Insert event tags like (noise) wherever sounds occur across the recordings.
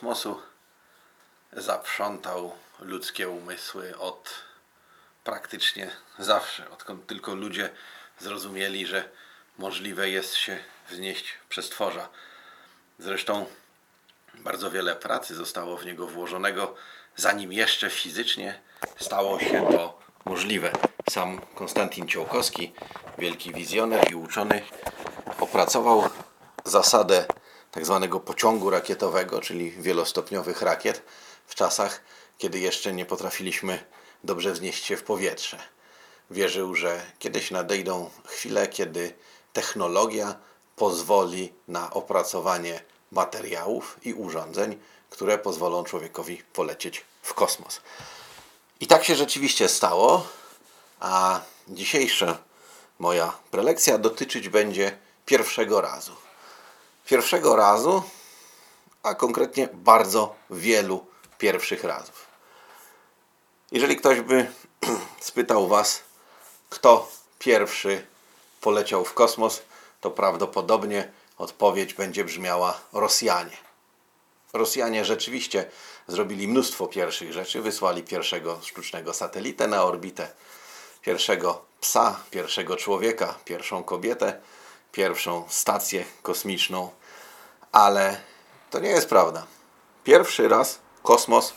Kosmosu zaprzątał ludzkie umysły od praktycznie zawsze, odkąd tylko ludzie zrozumieli, że możliwe jest się wznieść przez tworza. Zresztą bardzo wiele pracy zostało w niego włożonego, zanim jeszcze fizycznie stało się to możliwe. Sam Konstantin Ciołkowski, wielki wizjoner i uczony, opracował zasadę tak zwanego pociągu rakietowego, czyli wielostopniowych rakiet, w czasach, kiedy jeszcze nie potrafiliśmy dobrze wznieść się w powietrze. Wierzył, że kiedyś nadejdą chwile, kiedy technologia pozwoli na opracowanie materiałów i urządzeń, które pozwolą człowiekowi polecieć w kosmos. I tak się rzeczywiście stało, a dzisiejsza moja prelekcja dotyczyć będzie pierwszego razu. Pierwszego razu, a konkretnie bardzo wielu pierwszych razów. Jeżeli ktoś by (clears throat) spytał Was, kto pierwszy poleciał w kosmos, to prawdopodobnie odpowiedź będzie brzmiała Rosjanie. Rosjanie rzeczywiście zrobili mnóstwo pierwszych rzeczy. Wysłali pierwszego sztucznego satelitę na orbitę, pierwszego psa, pierwszego człowieka, pierwszą kobietę, pierwszą stację kosmiczną, ale to nie jest prawda. Pierwszy raz kosmos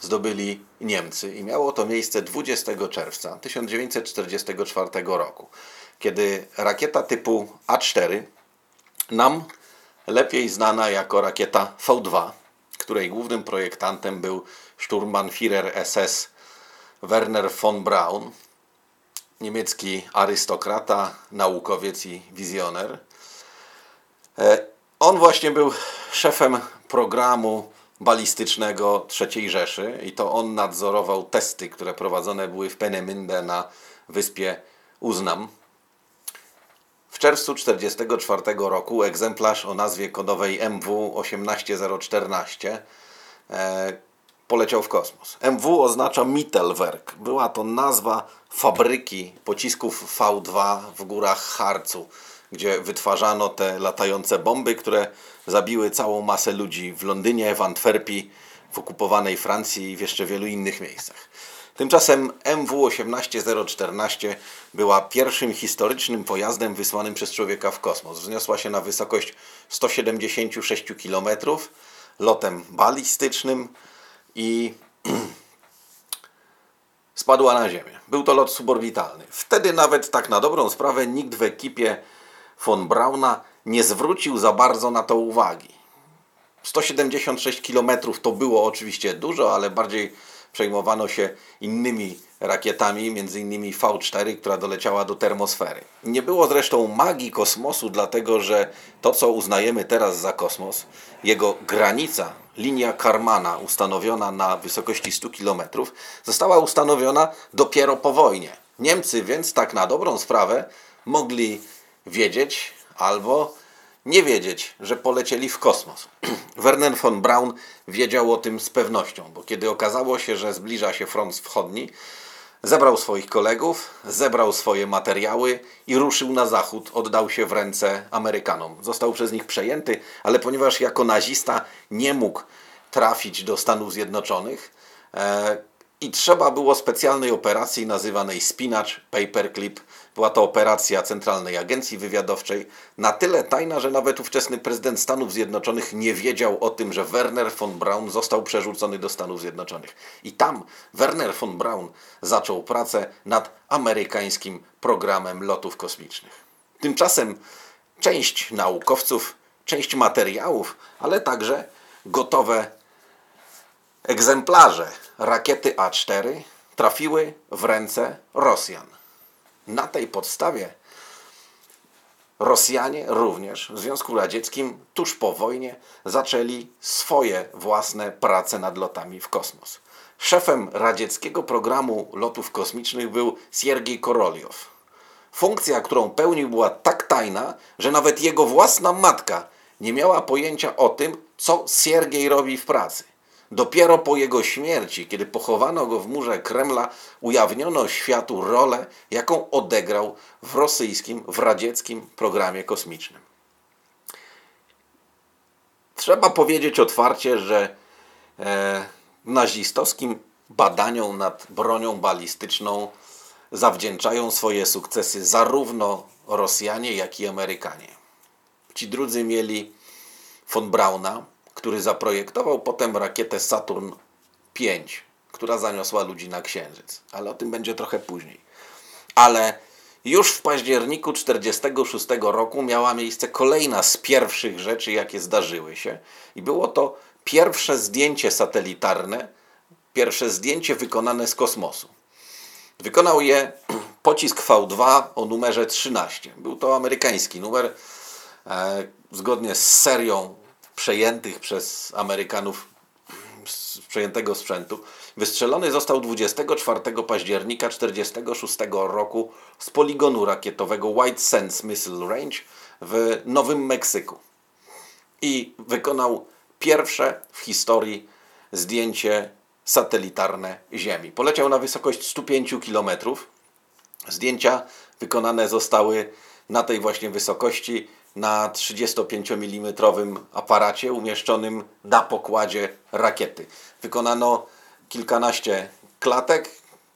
zdobyli Niemcy i miało to miejsce 20 czerwca 1944 roku, kiedy rakieta typu A4 nam lepiej znana jako rakieta V2, której głównym projektantem był Sturmbannführer SS Werner von Braun, niemiecki arystokrata, naukowiec i wizjoner. On właśnie był szefem programu balistycznego III Rzeszy i to on nadzorował testy, które prowadzone były w Peenemünde na wyspie Uznam. W czerwcu 1944 roku egzemplarz o nazwie kodowej MW18014 e, poleciał w kosmos. MW oznacza Mittelwerk. Była to nazwa fabryki pocisków V2 w górach Harcu, gdzie wytwarzano te latające bomby, które zabiły całą masę ludzi w Londynie, w Antwerpii, w okupowanej Francji i w jeszcze wielu innych miejscach. Tymczasem MW18014 była pierwszym historycznym pojazdem wysłanym przez człowieka w kosmos. Wzniosła się na wysokość 176 km lotem balistycznym i (clears throat) spadła na Ziemię. Był to lot suborbitalny. Wtedy nawet tak na dobrą sprawę nikt w ekipie von Brauna nie zwrócił za bardzo na to uwagi. 176 km to było oczywiście dużo, ale bardziej przejmowano się innymi rakietami, między innymi V4, która doleciała do termosfery. Nie było zresztą magii kosmosu, dlatego że to, co uznajemy teraz za kosmos, jego granica, linia Karmana ustanowiona na wysokości 100 km, została ustanowiona dopiero po wojnie. Niemcy więc tak na dobrą sprawę mogli wiedzieć albo nie wiedzieć, że polecieli w kosmos. (clears throat) Werner von Braun wiedział o tym z pewnością, bo kiedy okazało się, że zbliża się front wschodni, zebrał swoich kolegów, zebrał swoje materiały i ruszył na zachód, oddał się w ręce Amerykanom. Został przez nich przejęty, ale ponieważ jako nazista nie mógł trafić do Stanów Zjednoczonych, e, i trzeba było specjalnej operacji nazywanej Spinach Paperclip. Była to operacja Centralnej Agencji Wywiadowczej, na tyle tajna, że nawet ówczesny prezydent Stanów Zjednoczonych nie wiedział o tym, że Werner von Braun został przerzucony do Stanów Zjednoczonych. I tam Werner von Braun zaczął pracę nad amerykańskim programem lotów kosmicznych. Tymczasem część naukowców, część materiałów, ale także gotowe egzemplarze rakiety A4 trafiły w ręce Rosjan. Na tej podstawie Rosjanie również w Związku Radzieckim tuż po wojnie zaczęli swoje własne prace nad lotami w kosmos. Szefem radzieckiego programu lotów kosmicznych był Siergiej Koroliow. Funkcja, którą pełnił, była tak tajna, że nawet jego własna matka nie miała pojęcia o tym, co Siergiej robi w pracy. Dopiero po jego śmierci, kiedy pochowano go w murze Kremla, ujawniono światu rolę, jaką odegrał w rosyjskim, w radzieckim programie kosmicznym. Trzeba powiedzieć otwarcie, że e, nazistowskim badaniom nad bronią balistyczną zawdzięczają swoje sukcesy zarówno Rosjanie, jak i Amerykanie. Ci drudzy mieli von Brauna, który zaprojektował potem rakietę Saturn V, która zaniosła ludzi na Księżyc. Ale o tym będzie trochę później. Ale już w październiku 1946 roku miała miejsce kolejna z pierwszych rzeczy, jakie zdarzyły się. I było to pierwsze zdjęcie satelitarne, pierwsze zdjęcie wykonane z kosmosu. Wykonał je (clears throat) pocisk V2 o numerze 13. Był to amerykański numer, e, zgodnie z serią przejętych przez Amerykanów przejętego sprzętu. Wystrzelony został 24 października 1946 roku z poligonu rakietowego White Sands Missile Range w Nowym Meksyku. I wykonał pierwsze w historii zdjęcie satelitarne Ziemi. Poleciał na wysokość 105 km. Zdjęcia wykonane zostały na tej właśnie wysokości na 35 mm aparacie umieszczonym na pokładzie rakiety. Wykonano kilkanaście klatek,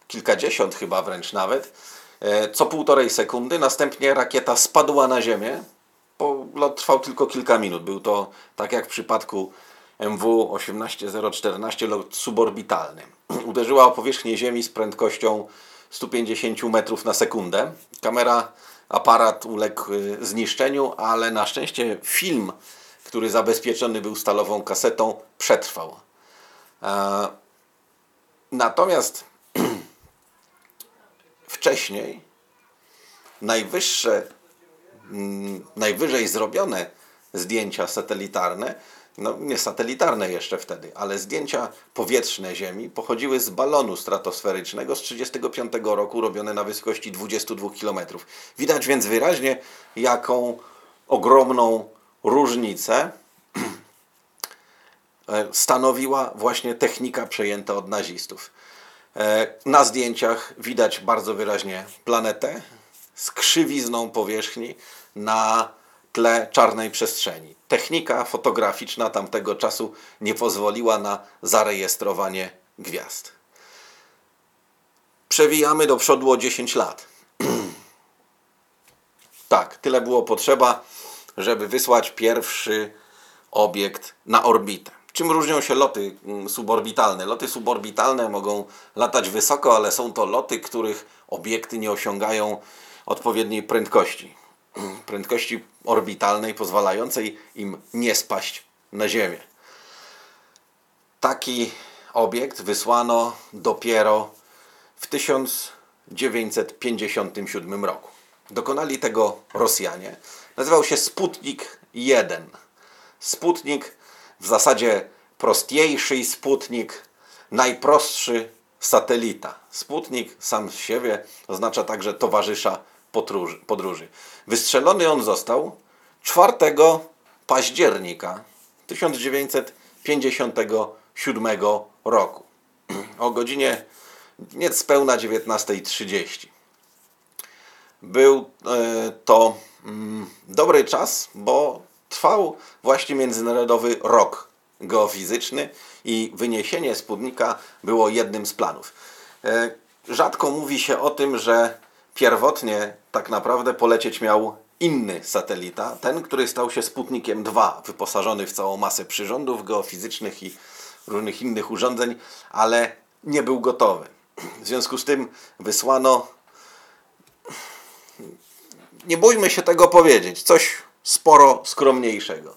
kilkadziesiąt chyba wręcz nawet, e, co półtorej sekundy. Następnie rakieta spadła na ziemię. Lot trwał tylko kilka minut. Był to, tak jak w przypadku MW 18014, lot suborbitalny. (clears throat) Uderzyła o powierzchnię Ziemi z prędkością 150 metrów na sekundę. Kamera aparat uległ y, zniszczeniu, ale na szczęście film, który zabezpieczony był stalową kasetą, przetrwał. E, natomiast (clears throat) wcześniej najwyższe, mm, najwyżej zrobione zdjęcia satelitarne no nie satelitarne jeszcze wtedy, ale zdjęcia powietrzne Ziemi pochodziły z balonu stratosferycznego z 1935 roku, robione na wysokości 22 km. Widać więc wyraźnie, jaką ogromną różnicę e, stanowiła właśnie technika przejęta od nazistów. E, na zdjęciach widać bardzo wyraźnie planetę z krzywizną powierzchni na tle czarnej przestrzeni. Technika fotograficzna tamtego czasu nie pozwoliła na zarejestrowanie gwiazd. Przewijamy do przodu o 10 lat. (clears throat) tak, tyle było potrzeba, żeby wysłać pierwszy obiekt na orbitę. Czym różnią się loty mm, suborbitalne? Loty suborbitalne mogą latać wysoko, ale są to loty, których obiekty nie osiągają odpowiedniej prędkości (clears throat) prędkości orbitalnej pozwalającej im nie spaść na Ziemię. Taki obiekt wysłano dopiero w 1957 roku. Dokonali tego Rosjanie. Nazywał się Sputnik 1. Sputnik w zasadzie prostniejszy Sputnik, najprostszy satelita. Sputnik sam z siebie oznacza także towarzysza podróży. podróży. Wystrzelony on został 4 października 1957 roku o godzinie niespełna 19.30. Był e, to mm, dobry czas, bo trwał właśnie Międzynarodowy Rok Geofizyczny i wyniesienie Sputnika było jednym z planów. E, rzadko mówi się o tym, że Pierwotnie tak naprawdę polecieć miał inny satelita, ten, który stał się Sputnikiem 2, wyposażony w całą masę przyrządów geofizycznych i różnych innych urządzeń, ale nie był gotowy. W związku z tym wysłano, nie bójmy się tego powiedzieć, coś sporo skromniejszego.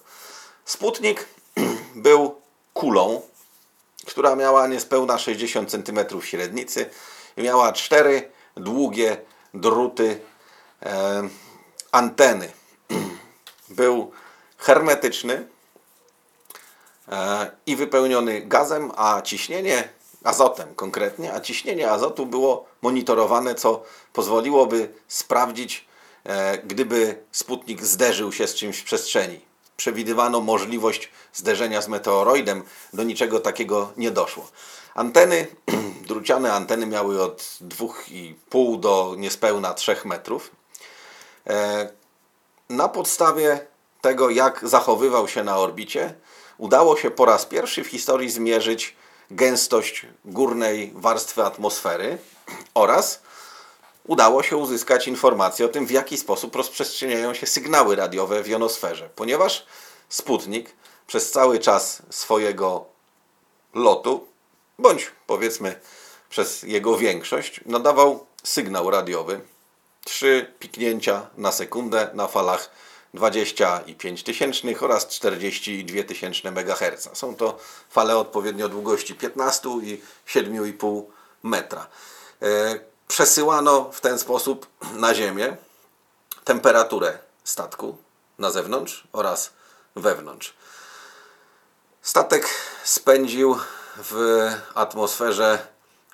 Sputnik (clears throat) był kulą, która miała niespełna 60 cm średnicy i miała cztery długie druty, anteny. (clears throat) był hermetyczny e, i wypełniony gazem, a ciśnienie azotem konkretnie, a ciśnienie azotu było monitorowane, co pozwoliłoby sprawdzić, e, gdyby Sputnik zderzył się z czymś w przestrzeni. Przewidywano możliwość zderzenia z meteoroidem, do niczego takiego nie doszło. Anteny, (clears throat) druciane anteny miały od 2,5 do niespełna 3 metrów. E, Na podstawie tego, jak zachowywał się na orbicie, udało się po raz pierwszy w historii zmierzyć gęstość górnej warstwy atmosfery oraz udało się uzyskać informacje o tym, w jaki sposób rozprzestrzeniają się sygnały radiowe w jonosferze, ponieważ Sputnik przez cały czas swojego lotu, bądź powiedzmy przez jego większość, nadawał sygnał radiowy. Trzy piknięcia na sekundę na falach 25 tysięcznych oraz 42 tysięczne MHz. Są to fale odpowiednio długości 15 i 7,5 metra. E, Przesyłano w ten sposób na Ziemię temperaturę statku na zewnątrz oraz wewnątrz. Statek spędził w atmosferze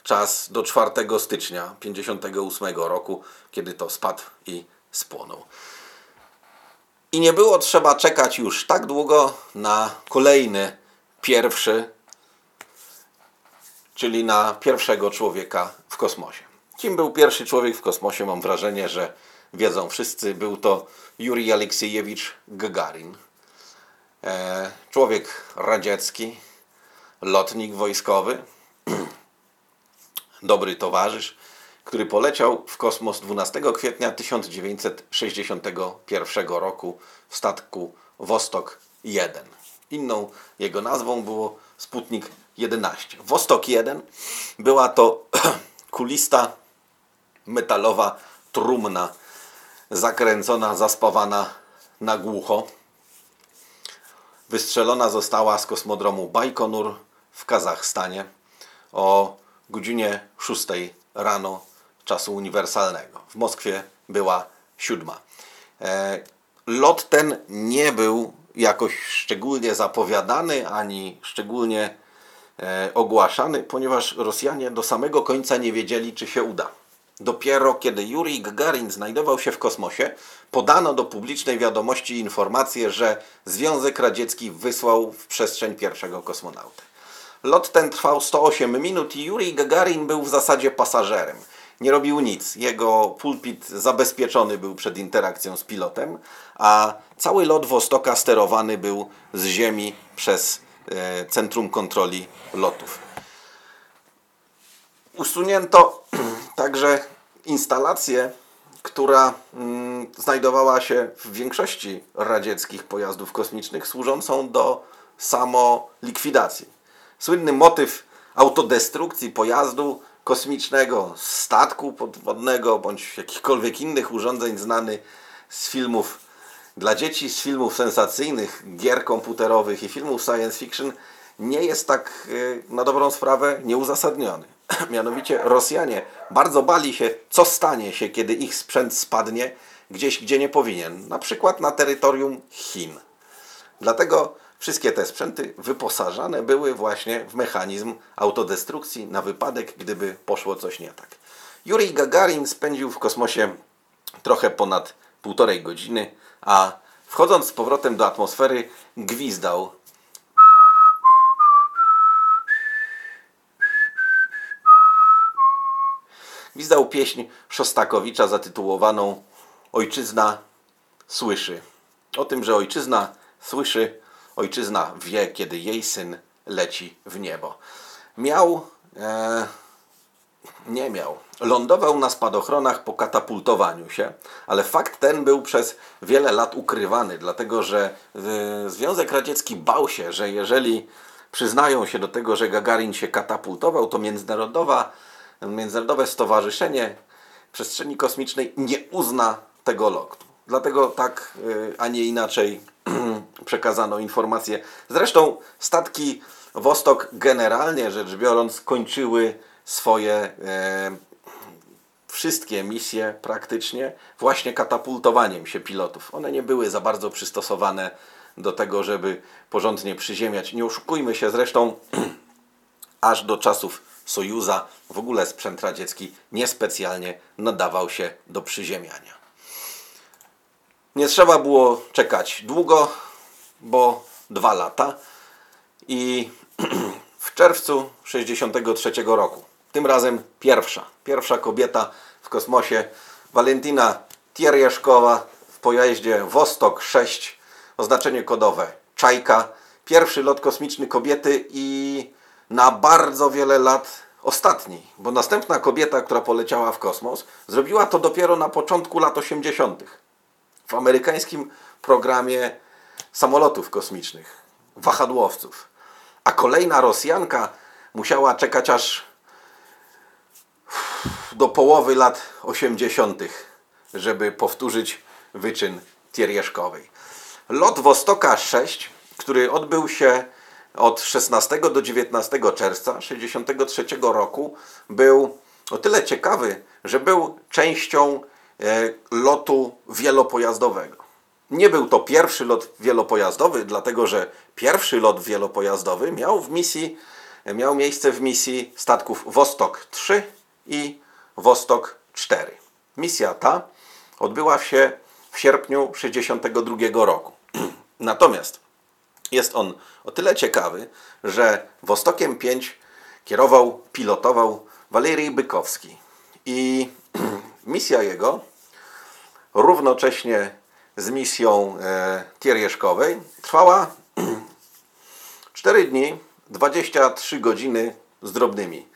czas do 4 stycznia 1958 roku, kiedy to spadł i spłonął. I nie było trzeba czekać już tak długo na kolejny pierwszy, czyli na pierwszego człowieka w kosmosie. Kim był pierwszy człowiek w kosmosie? Mam wrażenie, że wiedzą wszyscy. Był to Jurij Aleksiejewicz Gagarin. E, człowiek radziecki, lotnik wojskowy, (clears throat) dobry towarzysz, który poleciał w kosmos 12 kwietnia 1961 roku w statku Wostok 1. Inną jego nazwą było Sputnik 11. Wostok 1 była to (clears throat) kulista metalowa trumna zakręcona, zaspawana na głucho. Wystrzelona została z kosmodromu Bajkonur w Kazachstanie o godzinie 6 rano czasu uniwersalnego. W Moskwie była siódma. E, Lot ten nie był jakoś szczególnie zapowiadany ani szczególnie e, ogłaszany, ponieważ Rosjanie do samego końca nie wiedzieli, czy się uda. Dopiero kiedy Jurij Gagarin znajdował się w kosmosie, podano do publicznej wiadomości informację, że Związek Radziecki wysłał w przestrzeń pierwszego kosmonauta. Lot ten trwał 108 minut i Jurij Gagarin był w zasadzie pasażerem. Nie robił nic. Jego pulpit zabezpieczony był przed interakcją z pilotem, a cały lot Wostoka sterowany był z ziemi przez e, Centrum Kontroli Lotów. Usunięto (clears throat) także instalację, która mm, znajdowała się w większości radzieckich pojazdów kosmicznych, służącą do samolikwidacji. Słynny motyw autodestrukcji pojazdu kosmicznego, statku podwodnego bądź jakichkolwiek innych urządzeń znany z filmów dla dzieci, z filmów sensacyjnych, gier komputerowych i filmów science fiction nie jest tak y, na dobrą sprawę nieuzasadniony. (clears throat) Mianowicie Rosjanie bardzo bali się, co stanie się, kiedy ich sprzęt spadnie gdzieś, gdzie nie powinien, na przykład na terytorium Chin. Dlatego wszystkie te sprzęty wyposażane były właśnie w mechanizm autodestrukcji na wypadek, gdyby poszło coś nie tak. Jurij Gagarin spędził w kosmosie trochę ponad półtorej godziny, a wchodząc z powrotem do atmosfery gwizdał gwizdał pieśń Szostakowicza zatytułowaną Ojczyzna słyszy. O tym, że ojczyzna słyszy, ojczyzna wie, kiedy jej syn leci w niebo. Miał, e, nie miał, lądował na spadochronach po katapultowaniu się, ale fakt ten był przez wiele lat ukrywany, dlatego że e, Związek Radziecki bał się, że jeżeli przyznają się do tego, że Gagarin się katapultował, to międzynarodowa Międzynarodowe Stowarzyszenie Przestrzeni Kosmicznej nie uzna tego lotu. Dlatego tak, y, a nie inaczej (clears throat) przekazano informację. Zresztą statki Wostok generalnie rzecz biorąc kończyły swoje e, wszystkie misje praktycznie właśnie katapultowaniem się pilotów. One nie były za bardzo przystosowane do tego, żeby porządnie przyziemiać. Nie oszukujmy się zresztą, (clears throat) aż do czasów Sojuza w ogóle sprzęt radziecki niespecjalnie nadawał się do przyziemiania. Nie trzeba było czekać długo, bo dwa lata i (clears throat) w czerwcu 1963 roku, tym razem pierwsza, pierwsza kobieta w kosmosie, Walentina Tierjeszkowa w pojeździe Wostok 6, oznaczenie kodowe Czajka, pierwszy lot kosmiczny kobiety i na bardzo wiele lat ostatni, bo następna kobieta, która poleciała w kosmos, zrobiła to dopiero na początku lat 80. w amerykańskim programie samolotów kosmicznych, wahadłowców. A kolejna Rosjanka musiała czekać aż do połowy lat 80., żeby powtórzyć wyczyn Tierjeszkowej. Lot Wostoka 6, który odbył się od 16 do 19 czerwca 1963 roku, był o tyle ciekawy, że był częścią lotu wielopojazdowego. Nie był to pierwszy lot wielopojazdowy, dlatego że pierwszy lot wielopojazdowy miał, w misji, miał miejsce w misji statków Wostok 3 i Wostok 4. Misja ta odbyła się w sierpniu 1962 roku. (clears throat) Natomiast jest on o tyle ciekawy, że Wostokiem 5 kierował, pilotował Walerii Bykowski. I (clears throat) misja jego równocześnie z misją e, trwała (clears throat) 4 dni, 23 godziny z drobnymi.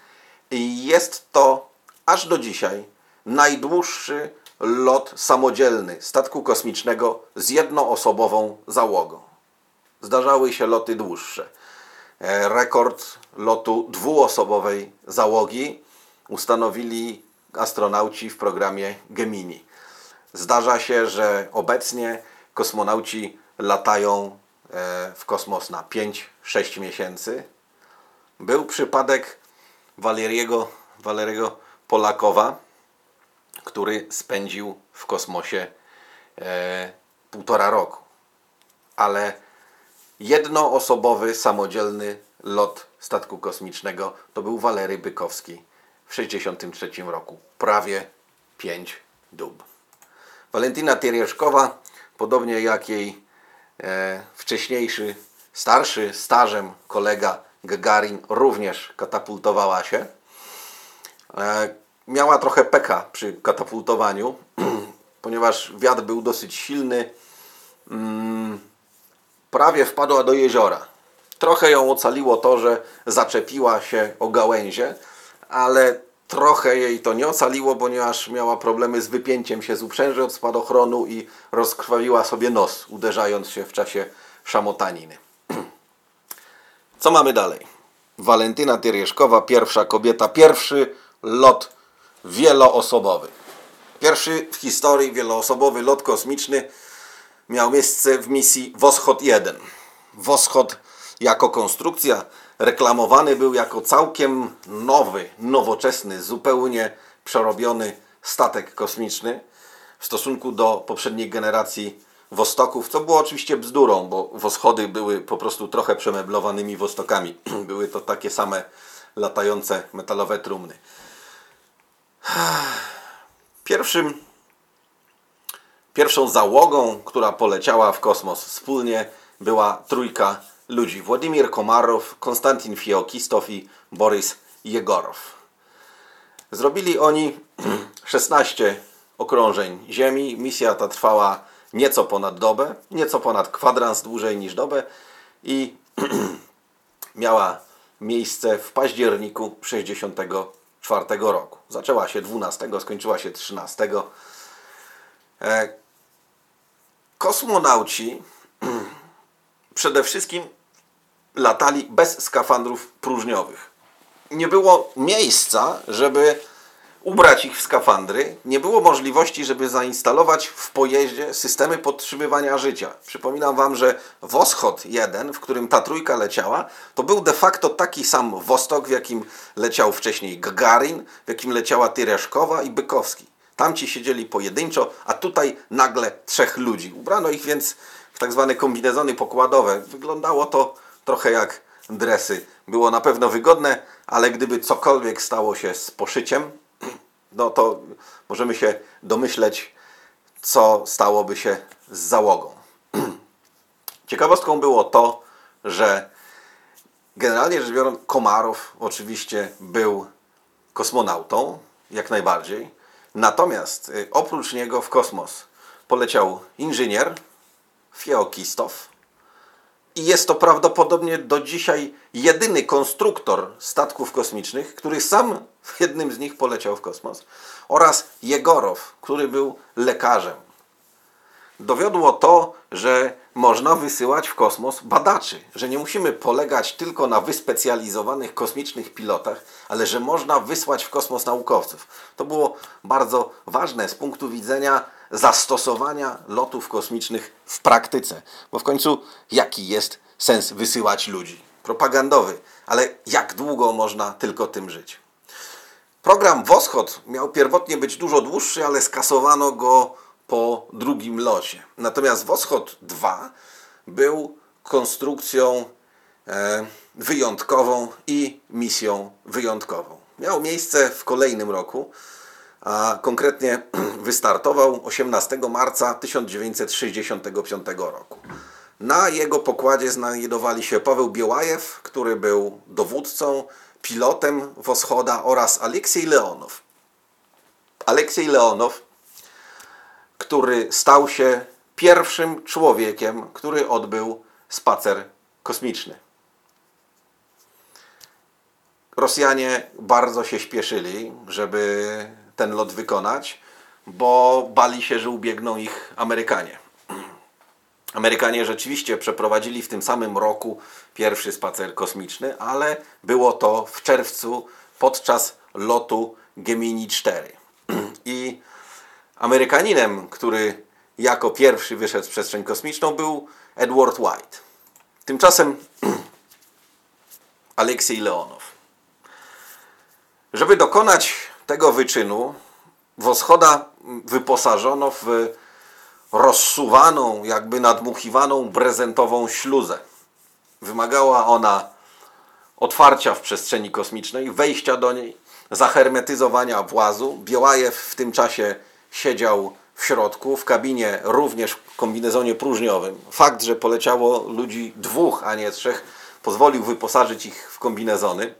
I jest to aż do dzisiaj najdłuższy lot samodzielny statku kosmicznego z jednoosobową załogą. Zdarzały się loty dłuższe. E, Rekord lotu dwuosobowej załogi ustanowili astronauci w programie Gemini. Zdarza się, że obecnie kosmonauci latają e, w kosmos na 5-6 miesięcy. Był przypadek Waleriego, Waleriego Polakowa, który spędził w kosmosie e, półtora roku. Ale jednoosobowy, samodzielny lot statku kosmicznego to był Walery Bykowski w 1963 roku. Prawie 5 dób. Walentina Tiereszkowa, podobnie jak jej e, wcześniejszy, starszy, stażem kolega Gagarin, również katapultowała się. E, miała trochę peka przy katapultowaniu, (clears throat) ponieważ wiatr był dosyć silny. Mm, prawie wpadła do jeziora. Trochę ją ocaliło to, że zaczepiła się o gałęzie, ale trochę jej to nie ocaliło, ponieważ miała problemy z wypięciem się z uprzęży od spadochronu i rozkrwawiła sobie nos, uderzając się w czasie szamotaniny. (clears throat) Co mamy dalej? Walentyna Tyrieszkowa, pierwsza kobieta, pierwszy lot wieloosobowy. Pierwszy w historii wieloosobowy lot kosmiczny miał miejsce w misji Woschod 1. Woschod jako konstrukcja reklamowany był jako całkiem nowy, nowoczesny, zupełnie przerobiony statek kosmiczny w stosunku do poprzedniej generacji Wostoków, co było oczywiście bzdurą, bo Woschody były po prostu trochę przemeblowanymi Wostokami. (clears throat) były to takie same latające metalowe trumny. (sighs) Pierwszym, pierwszą załogą, która poleciała w kosmos wspólnie była trójka ludzi. Władimir Komarow, Konstantin Fiokistow i Borys Jegorow. Zrobili oni (clears throat) 16 okrążeń Ziemi. Misja ta trwała nieco ponad dobę, nieco ponad kwadrans dłużej niż dobę i (clears throat) miała miejsce w październiku 64 roku. Zaczęła się 12, skończyła się 13. E, kosmonauci (clears throat) przede wszystkim latali bez skafandrów próżniowych. Nie było miejsca, żeby ubrać ich w skafandry, nie było możliwości, żeby zainstalować w pojeździe systemy podtrzymywania życia. Przypominam Wam, że Woschod 1, w którym ta trójka leciała, to był de facto taki sam Wostok, w jakim leciał wcześniej Gagarin, w jakim leciała Tyreszkowa i Bykowski. Tamci siedzieli pojedynczo, a tutaj nagle trzech ludzi. Ubrano ich więc w tak zwane kombinezony pokładowe. Wyglądało to trochę jak dresy. Było na pewno wygodne, ale gdyby cokolwiek stało się z poszyciem, (clears throat) no to możemy się domyśleć, co stałoby się z załogą. (clears throat) Ciekawostką było to, że generalnie rzecz biorąc, Komarow oczywiście był kosmonautą, jak najbardziej. Natomiast y, oprócz niego w kosmos poleciał inżynier Fieokistow, i jest to prawdopodobnie do dzisiaj jedyny konstruktor statków kosmicznych, który sam w jednym z nich poleciał w kosmos, oraz Jegorow, który był lekarzem. Dowiodło to, że można wysyłać w kosmos badaczy, że nie musimy polegać tylko na wyspecjalizowanych kosmicznych pilotach, ale że można wysłać w kosmos naukowców. To było bardzo ważne z punktu widzenia zastosowania lotów kosmicznych w praktyce. Bo w końcu jaki jest sens wysyłać ludzi? Propagandowy, ale jak długo można tylko tym żyć? Program Woschod miał pierwotnie być dużo dłuższy, ale skasowano go po drugim locie. Natomiast Woschod 2 był konstrukcją e, wyjątkową i misją wyjątkową. Miał miejsce w kolejnym roku, a konkretnie (clears throat) wystartował 18 marca 1965 roku. Na jego pokładzie znajdowali się Paweł Białajew, który był dowódcą, pilotem Woschoda oraz Aleksiej Leonow. Aleksiej Leonow, który stał się pierwszym człowiekiem, który odbył spacer kosmiczny. Rosjanie bardzo się śpieszyli, żeby ten lot wykonać, bo bali się, że ubiegną ich Amerykanie. Amerykanie rzeczywiście przeprowadzili w tym samym roku pierwszy spacer kosmiczny, ale było to w czerwcu podczas lotu Gemini 4. (clears throat) I Amerykaninem, który jako pierwszy wyszedł w przestrzeń kosmiczną, był Edward White. Tymczasem (clears throat) Aleksiej Leonow. Żeby dokonać tego wyczynu, Woschoda wyposażono w rozsuwaną, jakby nadmuchiwaną brezentową śluzę. Wymagała ona otwarcia w przestrzeni kosmicznej, wejścia do niej, zahermetyzowania włazu. Białajew w tym czasie siedział w środku, w kabinie również w kombinezonie próżniowym. Fakt, że poleciało ludzi dwóch, a nie trzech, pozwolił wyposażyć ich w kombinezony.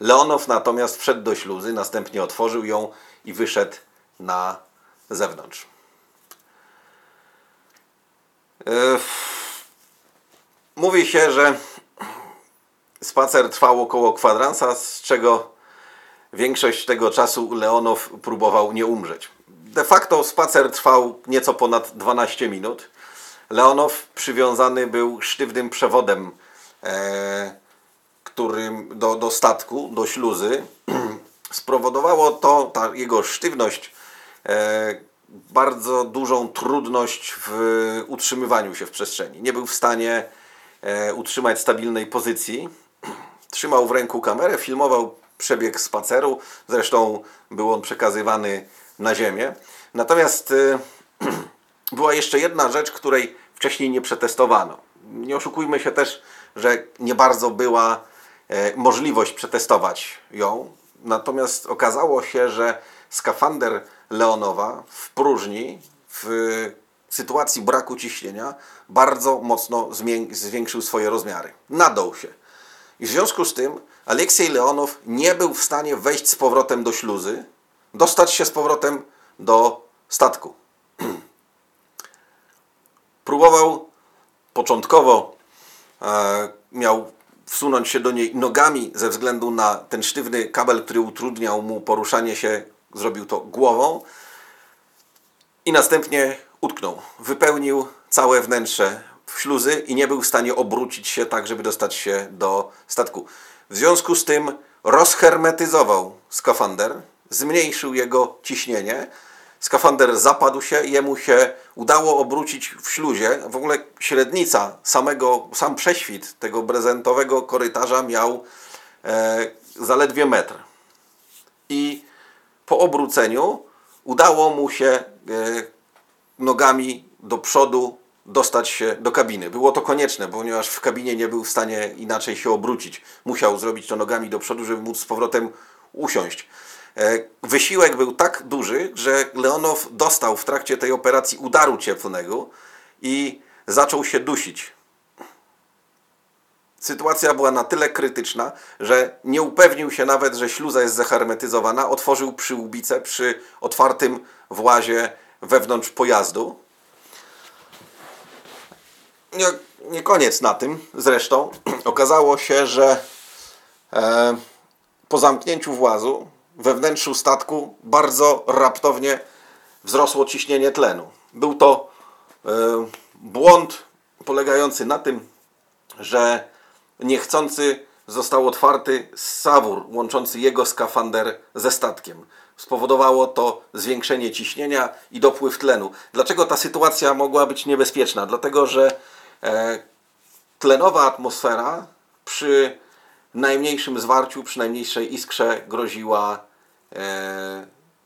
Leonow natomiast wszedł do śluzy, następnie otworzył ją i wyszedł na zewnątrz. Mówi się, że spacer trwał około kwadransa, z czego większość tego czasu Leonow próbował nie umrzeć. De facto spacer trwał nieco ponad 12 minut. Leonow przywiązany był sztywnym przewodem e, którym, do, do statku, do śluzy. (clears throat) Spowodowało to, ta jego sztywność, e, bardzo dużą trudność w utrzymywaniu się w przestrzeni. Nie był w stanie e, utrzymać stabilnej pozycji. (clears throat) Trzymał w ręku kamerę, filmował przebieg spaceru. Zresztą był on przekazywany na ziemię. Natomiast e, (clears throat) była jeszcze jedna rzecz, której wcześniej nie przetestowano. Nie oszukujmy się też, że nie bardzo była możliwość przetestować ją. Natomiast okazało się, że skafander Leonowa w próżni, w sytuacji braku ciśnienia, bardzo mocno zwiększył swoje rozmiary. Nadał się. I w związku z tym Aleksiej Leonow nie był w stanie wejść z powrotem do śluzy, dostać się z powrotem do statku. (clears throat) Próbował początkowo, e, miał wsunąć się do niej nogami ze względu na ten sztywny kabel, który utrudniał mu poruszanie się, zrobił to głową i następnie utknął. Wypełnił całe wnętrze śluzy i nie był w stanie obrócić się tak, żeby dostać się do statku. W związku z tym rozhermetyzował skafander zmniejszył jego ciśnienie. Skafander zapadł się, jemu się udało obrócić w śluzie. W ogóle średnica samego, sam prześwit tego prezentowego korytarza miał e, zaledwie metr. I po obróceniu udało mu się e, nogami do przodu dostać się do kabiny. Było to konieczne, ponieważ w kabinie nie był w stanie inaczej się obrócić. Musiał zrobić to nogami do przodu, żeby móc z powrotem usiąść. E, Wysiłek był tak duży, że Leonow dostał w trakcie tej operacji udaru cieplnego i zaczął się dusić. Sytuacja była na tyle krytyczna, że nie upewnił się nawet, że śluza jest zahermetyzowana. Otworzył przyłbicę przy otwartym włazie wewnątrz pojazdu. Nie, nie koniec na tym zresztą. (clears throat) Okazało się, że e, po zamknięciu włazu we wnętrzu statku bardzo raptownie wzrosło ciśnienie tlenu. Był to e, błąd polegający na tym, że niechcący został otwarty sawór łączący jego skafander ze statkiem. Spowodowało to zwiększenie ciśnienia i dopływ tlenu. Dlaczego ta sytuacja mogła być niebezpieczna? Dlatego, że e, tlenowa atmosfera przy najmniejszym zwarciu, przy najmniejszej iskrze groziła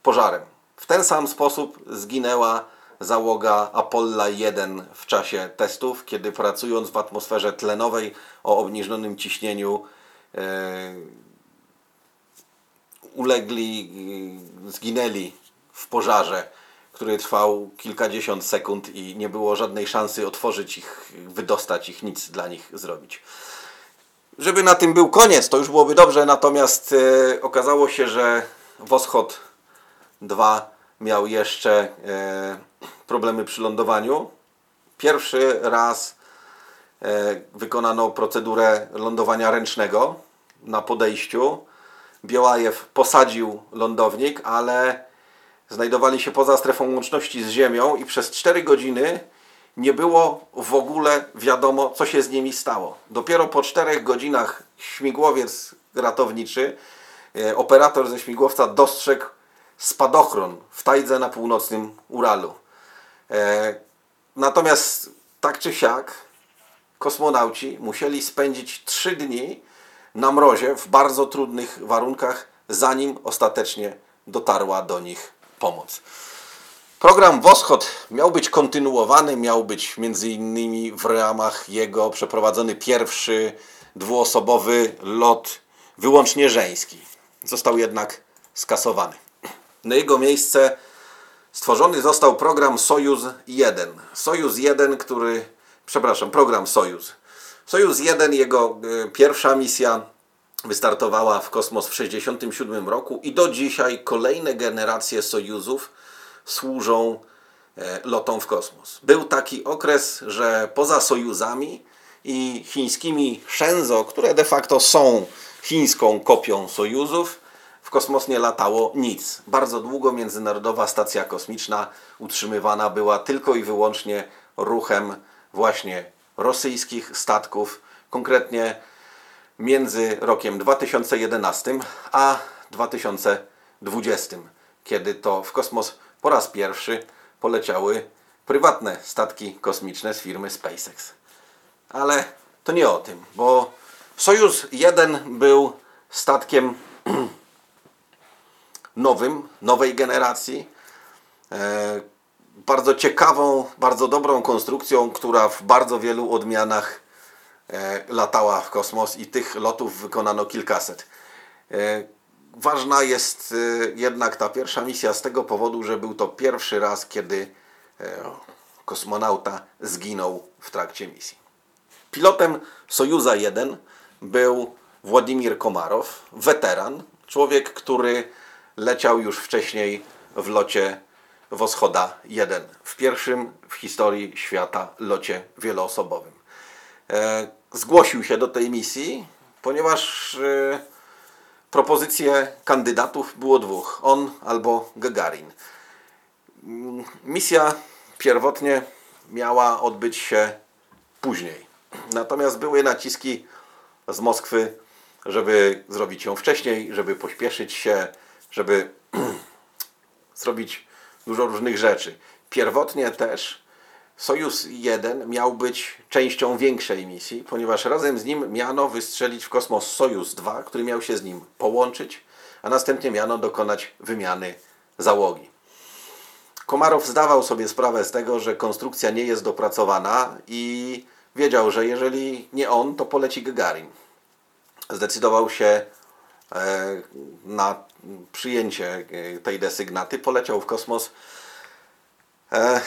pożarem. W ten sam sposób zginęła załoga Apolla 1 w czasie testów, kiedy pracując w atmosferze tlenowej o obniżonym ciśnieniu e, ulegli, y, zginęli w pożarze, który trwał kilkadziesiąt sekund i nie było żadnej szansy otworzyć ich, wydostać ich, nic dla nich zrobić. Żeby na tym był koniec, to już byłoby dobrze, natomiast e, okazało się, że Woschod 2 miał jeszcze e, problemy przy lądowaniu. Pierwszy raz e, wykonano procedurę lądowania ręcznego na podejściu. Białajew posadził lądownik, ale znajdowali się poza strefą łączności z Ziemią i przez 4 godziny nie było w ogóle wiadomo, co się z nimi stało. Dopiero po 4 godzinach śmigłowiec ratowniczy, operator ze śmigłowca dostrzegł spadochron w tajdze na północnym Uralu. E, Natomiast tak czy siak kosmonauci musieli spędzić 3 dni na mrozie w bardzo trudnych warunkach, zanim ostatecznie dotarła do nich pomoc. Program Woschod miał być kontynuowany, miał być między innymi w ramach jego przeprowadzony pierwszy dwuosobowy lot wyłącznie żeński. Został jednak skasowany. Na jego miejsce stworzony został program Sojuz 1. Sojuz 1, który, przepraszam, program Sojuz. Sojuz 1, jego y, pierwsza misja wystartowała w kosmos w 1967 roku i do dzisiaj kolejne generacje Sojuzów służą e, lotom w kosmos. Był taki okres, że poza Sojuzami i chińskimi Shenzhou, które de facto są chińską kopią Sojuzów, w kosmos nie latało nic. Bardzo długo Międzynarodowa Stacja Kosmiczna utrzymywana była tylko i wyłącznie ruchem właśnie rosyjskich statków, konkretnie między rokiem 2011 a 2020, kiedy to w kosmos po raz pierwszy poleciały prywatne statki kosmiczne z firmy SpaceX. Ale to nie o tym, bo Sojus 1 był statkiem (clears throat) nowym, nowej generacji. E, bardzo ciekawą, bardzo dobrą konstrukcją, która w bardzo wielu odmianach e, latała w kosmos i tych lotów wykonano kilkaset. E, ważna jest jednak ta pierwsza misja z tego powodu, że był to pierwszy raz, kiedy kosmonauta zginął w trakcie misji. Pilotem Sojuza 1 był Władimir Komarow, weteran, człowiek, który leciał już wcześniej w locie Woschoda 1, w pierwszym w historii świata locie wieloosobowym. E, Zgłosił się do tej misji, ponieważ e, propozycje kandydatów było dwóch, on albo Gagarin. Misja pierwotnie miała odbyć się później. Natomiast były naciski z Moskwy, żeby zrobić ją wcześniej, żeby pośpieszyć się, żeby (clears throat) zrobić dużo różnych rzeczy. Pierwotnie też Sojus 1 miał być częścią większej misji, ponieważ razem z nim miano wystrzelić w kosmos Sojus 2, który miał się z nim połączyć, a następnie miano dokonać wymiany załogi. Komarow zdawał sobie sprawę z tego, że konstrukcja nie jest dopracowana i wiedział, że jeżeli nie on, to poleci Gagarin. Zdecydował się e, na przyjęcie e, tej desygnaty, poleciał w kosmos e,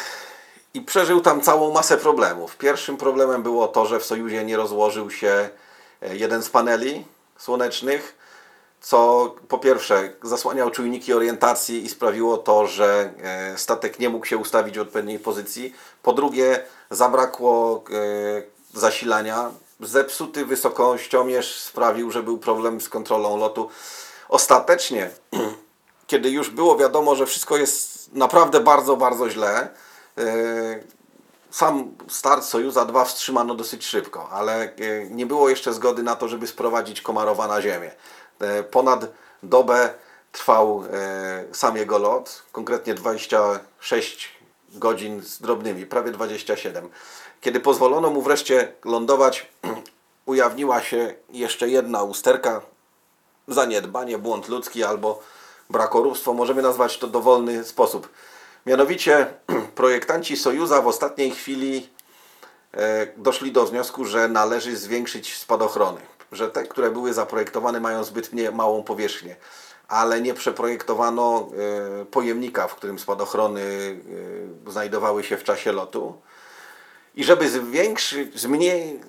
i przeżył tam całą masę problemów. Pierwszym problemem było to, że w Sojuzie nie rozłożył się jeden z paneli słonecznych, co po pierwsze zasłaniał czujniki orientacji i sprawiło to, że e, statek nie mógł się ustawić w odpowiedniej pozycji. Po drugie, zabrakło e, zasilania. Zepsuty wysokościomierz sprawił, że był problem z kontrolą lotu. Ostatecznie, (clears throat) kiedy już było wiadomo, że wszystko jest naprawdę bardzo, bardzo źle, e, sam start Sojuza 2 wstrzymano dosyć szybko, ale nie było jeszcze zgody na to, żeby sprowadzić Komarowa na ziemię. Ponad dobę trwał sam jego lot, konkretnie 26 godzin z drobnymi, prawie 27. Kiedy pozwolono mu wreszcie lądować, (clears throat) ujawniła się jeszcze jedna usterka, zaniedbanie, błąd ludzki albo brakoróbstwo. Możemy nazwać to dowolny sposób. Mianowicie (clears throat) projektanci Sojuza w ostatniej chwili doszli do wniosku, że należy zwiększyć spadochrony. Że te, które były zaprojektowane mają zbytnie małą powierzchnię, ale nie przeprojektowano pojemnika, w którym spadochrony znajdowały się w czasie lotu. I żeby zwiększyć, zmniej,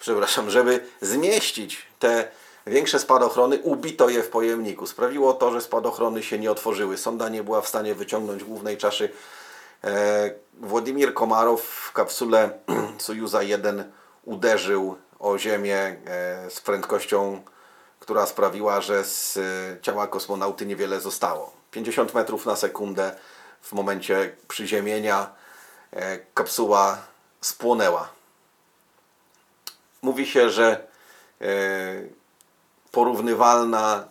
przepraszam, żeby zmieścić te większe spadochrony, ubito je w pojemniku. Sprawiło to, że spadochrony się nie otworzyły. Sonda nie była w stanie wyciągnąć głównej czaszy. Władimir Komarow w kapsule (clears throat) Sojuza 1 uderzył o Ziemię z prędkością, która sprawiła, że z ciała kosmonauty niewiele zostało. 50 metrów na sekundę w momencie przyziemienia kapsuła spłonęła. Mówi się, że porównywalna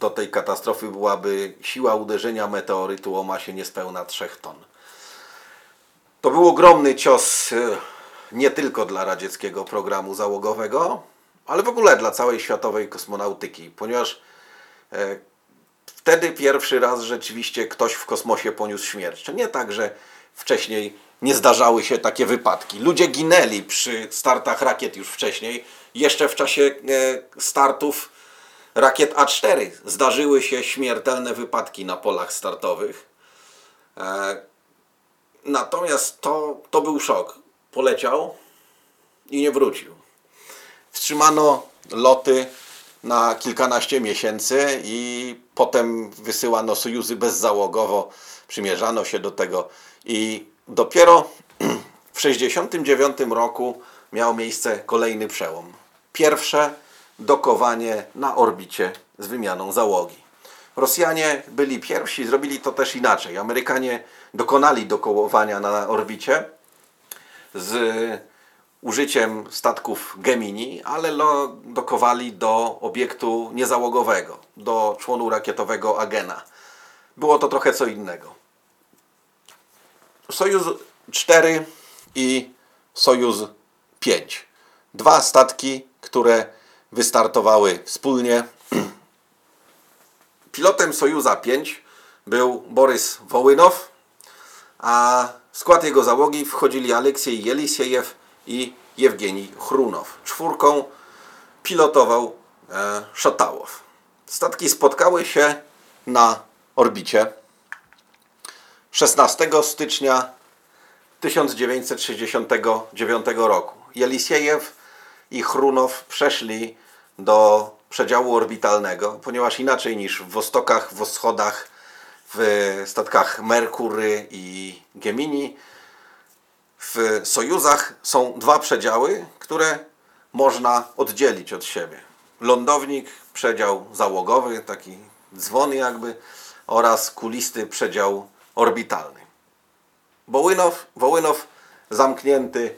do tej katastrofy byłaby siła uderzenia meteorytu o masie niespełna 3 ton. To był ogromny cios nie tylko dla radzieckiego programu załogowego, ale w ogóle dla całej światowej kosmonautyki, ponieważ wtedy pierwszy raz rzeczywiście ktoś w kosmosie poniósł śmierć. Nie tak, że wcześniej nie zdarzały się takie wypadki. Ludzie ginęli przy startach rakiet już wcześniej. Jeszcze w czasie startów rakiet A4 zdarzyły się śmiertelne wypadki na polach startowych. Natomiast to, to był szok. Poleciał i nie wrócił. Wstrzymano loty na kilkanaście miesięcy i potem wysyłano sojuzy bezzałogowo, przymierzano się do tego i dopiero (clears throat) w 1969 roku miał miejsce kolejny przełom. Pierwsze dokowanie na orbicie z wymianą załogi. Rosjanie byli pierwsi, zrobili to też inaczej. Amerykanie dokonali dokołowania na orbicie z użyciem statków Gemini, ale dokowali do obiektu niezałogowego, do członu rakietowego Agena. Było to trochę co innego. Sojuz 4 i Sojuz 5. Dwa statki, które wystartowały wspólnie. (clears throat) Pilotem Sojuza 5 był Borys Wołynow, a w skład jego załogi wchodzili Aleksiej Jelisiejew i Jewgenij Chrunow. Czwórką pilotował e, Szatałow. Statki spotkały się na orbicie 16 stycznia 1969 roku. Jelisiejew i Chrunow przeszli do przedziału orbitalnego, ponieważ inaczej niż w Wostokach, w Wschodach, w statkach Merkury i Gemini, w Sojuzach są dwa przedziały, które można oddzielić od siebie. Lądownik, przedział załogowy, taki dzwon jakby, oraz kulisty przedział orbitalny. Wołynow, Wołynow zamknięty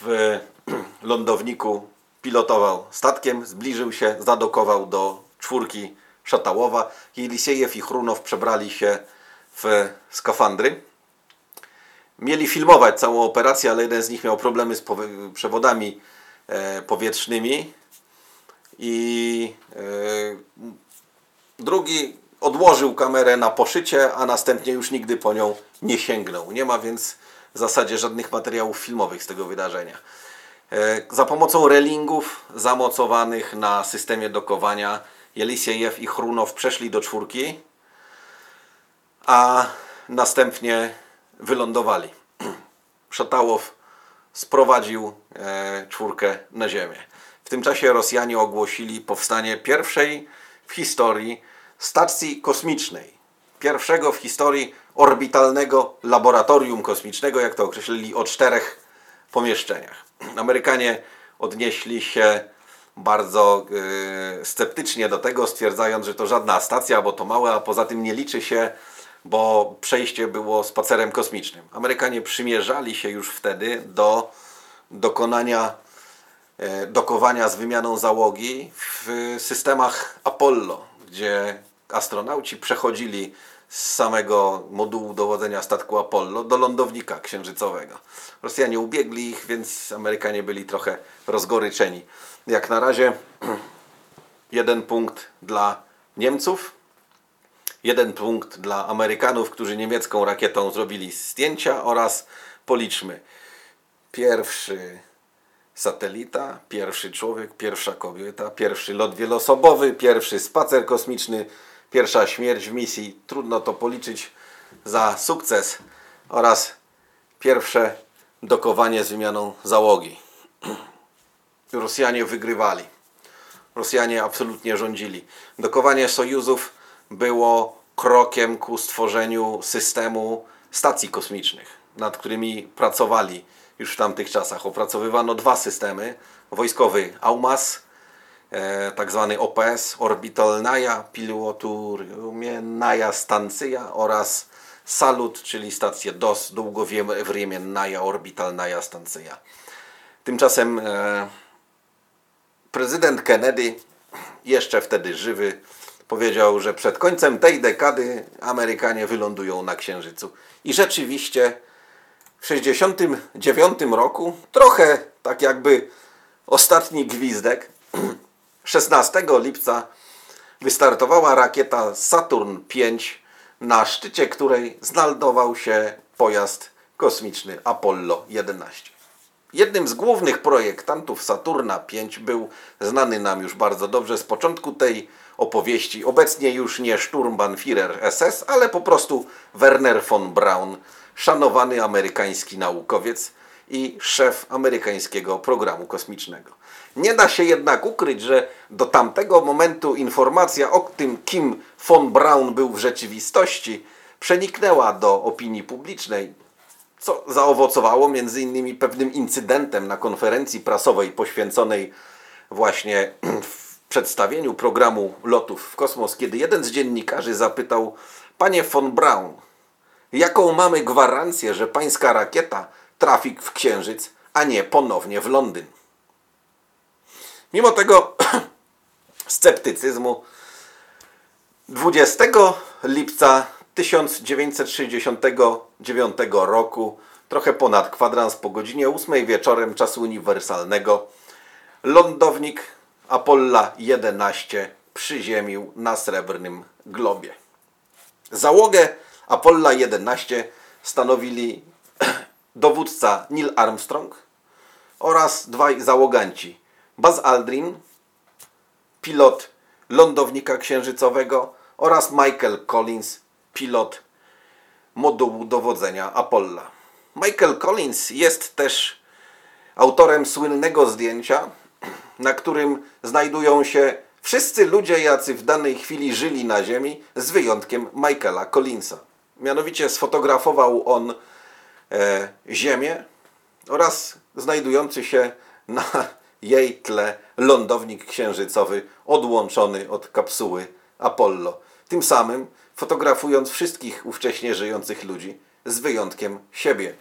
w (clears throat) lądowniku pilotował statkiem, zbliżył się, zadokował do czwórki Szatałowa. Jelisiejew i Chrunow przebrali się w skafandry. Mieli filmować całą operację, ale jeden z nich miał problemy z przewodami e, powietrznymi i e, drugi odłożył kamerę na poszycie, a następnie już nigdy po nią nie sięgnął. Nie ma więc w zasadzie żadnych materiałów filmowych z tego wydarzenia. E, Za pomocą relingów zamocowanych na systemie dokowania Jelisiejew i Chrunow przeszli do czwórki, a następnie wylądowali. (clears throat) Szatałow sprowadził e, czwórkę na ziemię. W tym czasie Rosjanie ogłosili powstanie pierwszej w historii stacji kosmicznej. Pierwszego w historii orbitalnego laboratorium kosmicznego, jak to określili, o czterech pomieszczeniach. (clears throat) Amerykanie odnieśli się bardzo e, sceptycznie do tego, stwierdzając, że to żadna stacja, bo to małe, a poza tym nie liczy się, bo przejście było spacerem kosmicznym. Amerykanie przymierzali się już wtedy do dokonania e, dokowania z wymianą załogi w systemach Apollo, gdzie astronauci przechodzili z samego modułu dowodzenia statku Apollo do lądownika księżycowego. Rosjanie ubiegli ich, więc Amerykanie byli trochę rozgoryczeni. Jak na razie (clears throat) jeden punkt dla Niemców, jeden punkt dla Amerykanów, którzy niemiecką rakietą zrobili zdjęcia oraz policzmy pierwszy satelita, pierwszy człowiek, pierwsza kobieta, pierwszy lot wieloosobowy, pierwszy spacer kosmiczny, pierwsza śmierć w misji. Trudno to policzyć za sukces oraz pierwsze dokowanie z wymianą załogi. (clears throat) Rosjanie wygrywali. Rosjanie absolutnie rządzili. Dokowanie Sojuzów było krokiem ku stworzeniu systemu stacji kosmicznych, nad którymi pracowali już w tamtych czasach. Opracowywano dwa systemy. Wojskowy AUMAS, e, tak zwany OPS, Orbitalnaja Piloturmiennaja Stancja oraz Salut, czyli stację DOS, Długowremiennaja Orbitalnaja Stancja. Tymczasem e, prezydent Kennedy, jeszcze wtedy żywy, powiedział, że przed końcem tej dekady Amerykanie wylądują na Księżycu. I rzeczywiście w 1969 roku, trochę tak jakby ostatni gwizdek, (clears throat) 16 lipca wystartowała rakieta Saturn V, na szczycie której znajdował się pojazd kosmiczny Apollo 11. Jednym z głównych projektantów Saturna V był znany nam już bardzo dobrze z początku tej opowieści, obecnie już nie Sturmbannführer SS, ale po prostu Werner von Braun, szanowany amerykański naukowiec i szef amerykańskiego programu kosmicznego. Nie da się jednak ukryć, że do tamtego momentu informacja o tym, kim von Braun był w rzeczywistości, przeniknęła do opinii publicznej, co zaowocowało między innymi pewnym incydentem na konferencji prasowej poświęconej właśnie przedstawieniu programu lotów w kosmos, kiedy jeden z dziennikarzy zapytał Panie von Braun, jaką mamy gwarancję, że pańska rakieta trafi w Księżyc, a nie ponownie w Londyn? Mimo tego (clears throat) sceptycyzmu 20 lipca 1969 roku, trochę ponad kwadrans po godzinie 8 wieczorem czasu uniwersalnego, lądownik Apollo 11 przyziemił na srebrnym globie. Załogę Apollo 11 stanowili (clears throat) dowódca Neil Armstrong oraz dwaj załoganci. Buzz Aldrin, pilot lądownika księżycowego oraz Michael Collins, pilot modułu dowodzenia Apollo. Michael Collins jest też autorem słynnego zdjęcia, na którym znajdują się wszyscy ludzie, jacy w danej chwili żyli na Ziemi, z wyjątkiem Michaela Collinsa. Mianowicie sfotografował on e, Ziemię oraz znajdujący się na jej tle lądownik księżycowy odłączony od kapsuły Apollo. Tym samym fotografując wszystkich ówcześnie żyjących ludzi, z wyjątkiem siebie,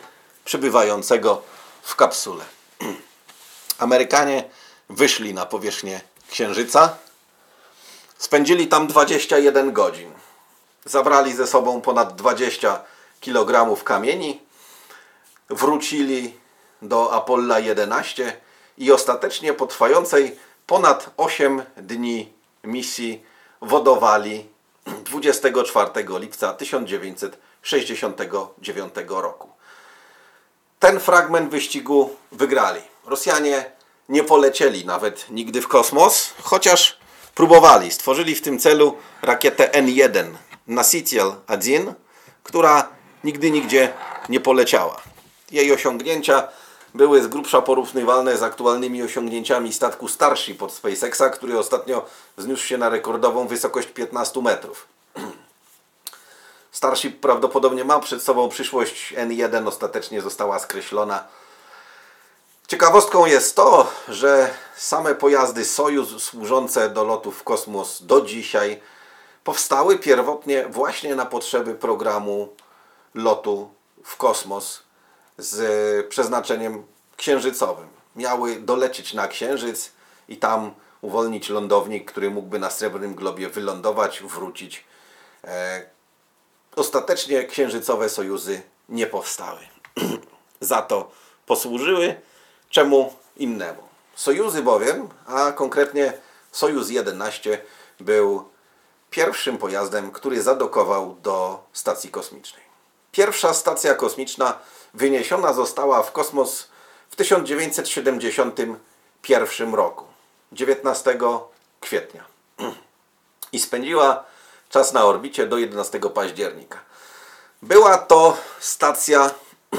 przybywającego w kapsule. (clears throat) Amerykanie wyszli na powierzchnię Księżyca, Spędzili tam 21 godzin. Zabrali ze sobą ponad 20 kg kamieni, wrócili do Apolla 11 i ostatecznie po trwającej ponad 8 dni misji wodowali 24 lipca 1969 roku. Ten fragment wyścigu wygrali. Rosjanie nie polecieli nawet nigdy w kosmos, chociaż próbowali. Stworzyli w tym celu rakietę N1 Nasitiel 1, która nigdy nigdzie nie poleciała. Jej osiągnięcia były z grubsza porównywalne z aktualnymi osiągnięciami statku Starship pod SpaceXa, który ostatnio wzniósł się na rekordową wysokość 15 metrów. Starship prawdopodobnie ma przed sobą przyszłość N1, ostatecznie została skreślona. Ciekawostką jest to, że same pojazdy Sojuz służące do lotów w kosmos do dzisiaj powstały pierwotnie właśnie na potrzeby programu lotu w kosmos z przeznaczeniem księżycowym. Miały dolecieć na księżyc i tam uwolnić lądownik, który mógłby na Srebrnym Globie wylądować, wrócić. E, ostatecznie księżycowe sojuzy nie powstały. (clears throat) Za to posłużyły czemu innemu. Sojuzy bowiem, a konkretnie Sojuz 11 był pierwszym pojazdem, który zadokował do stacji kosmicznej. Pierwsza stacja kosmiczna wyniesiona została w kosmos w 1971 roku, 19 kwietnia. (clears throat) I spędziła czas na orbicie do 11 października. Była to stacja, (clears throat)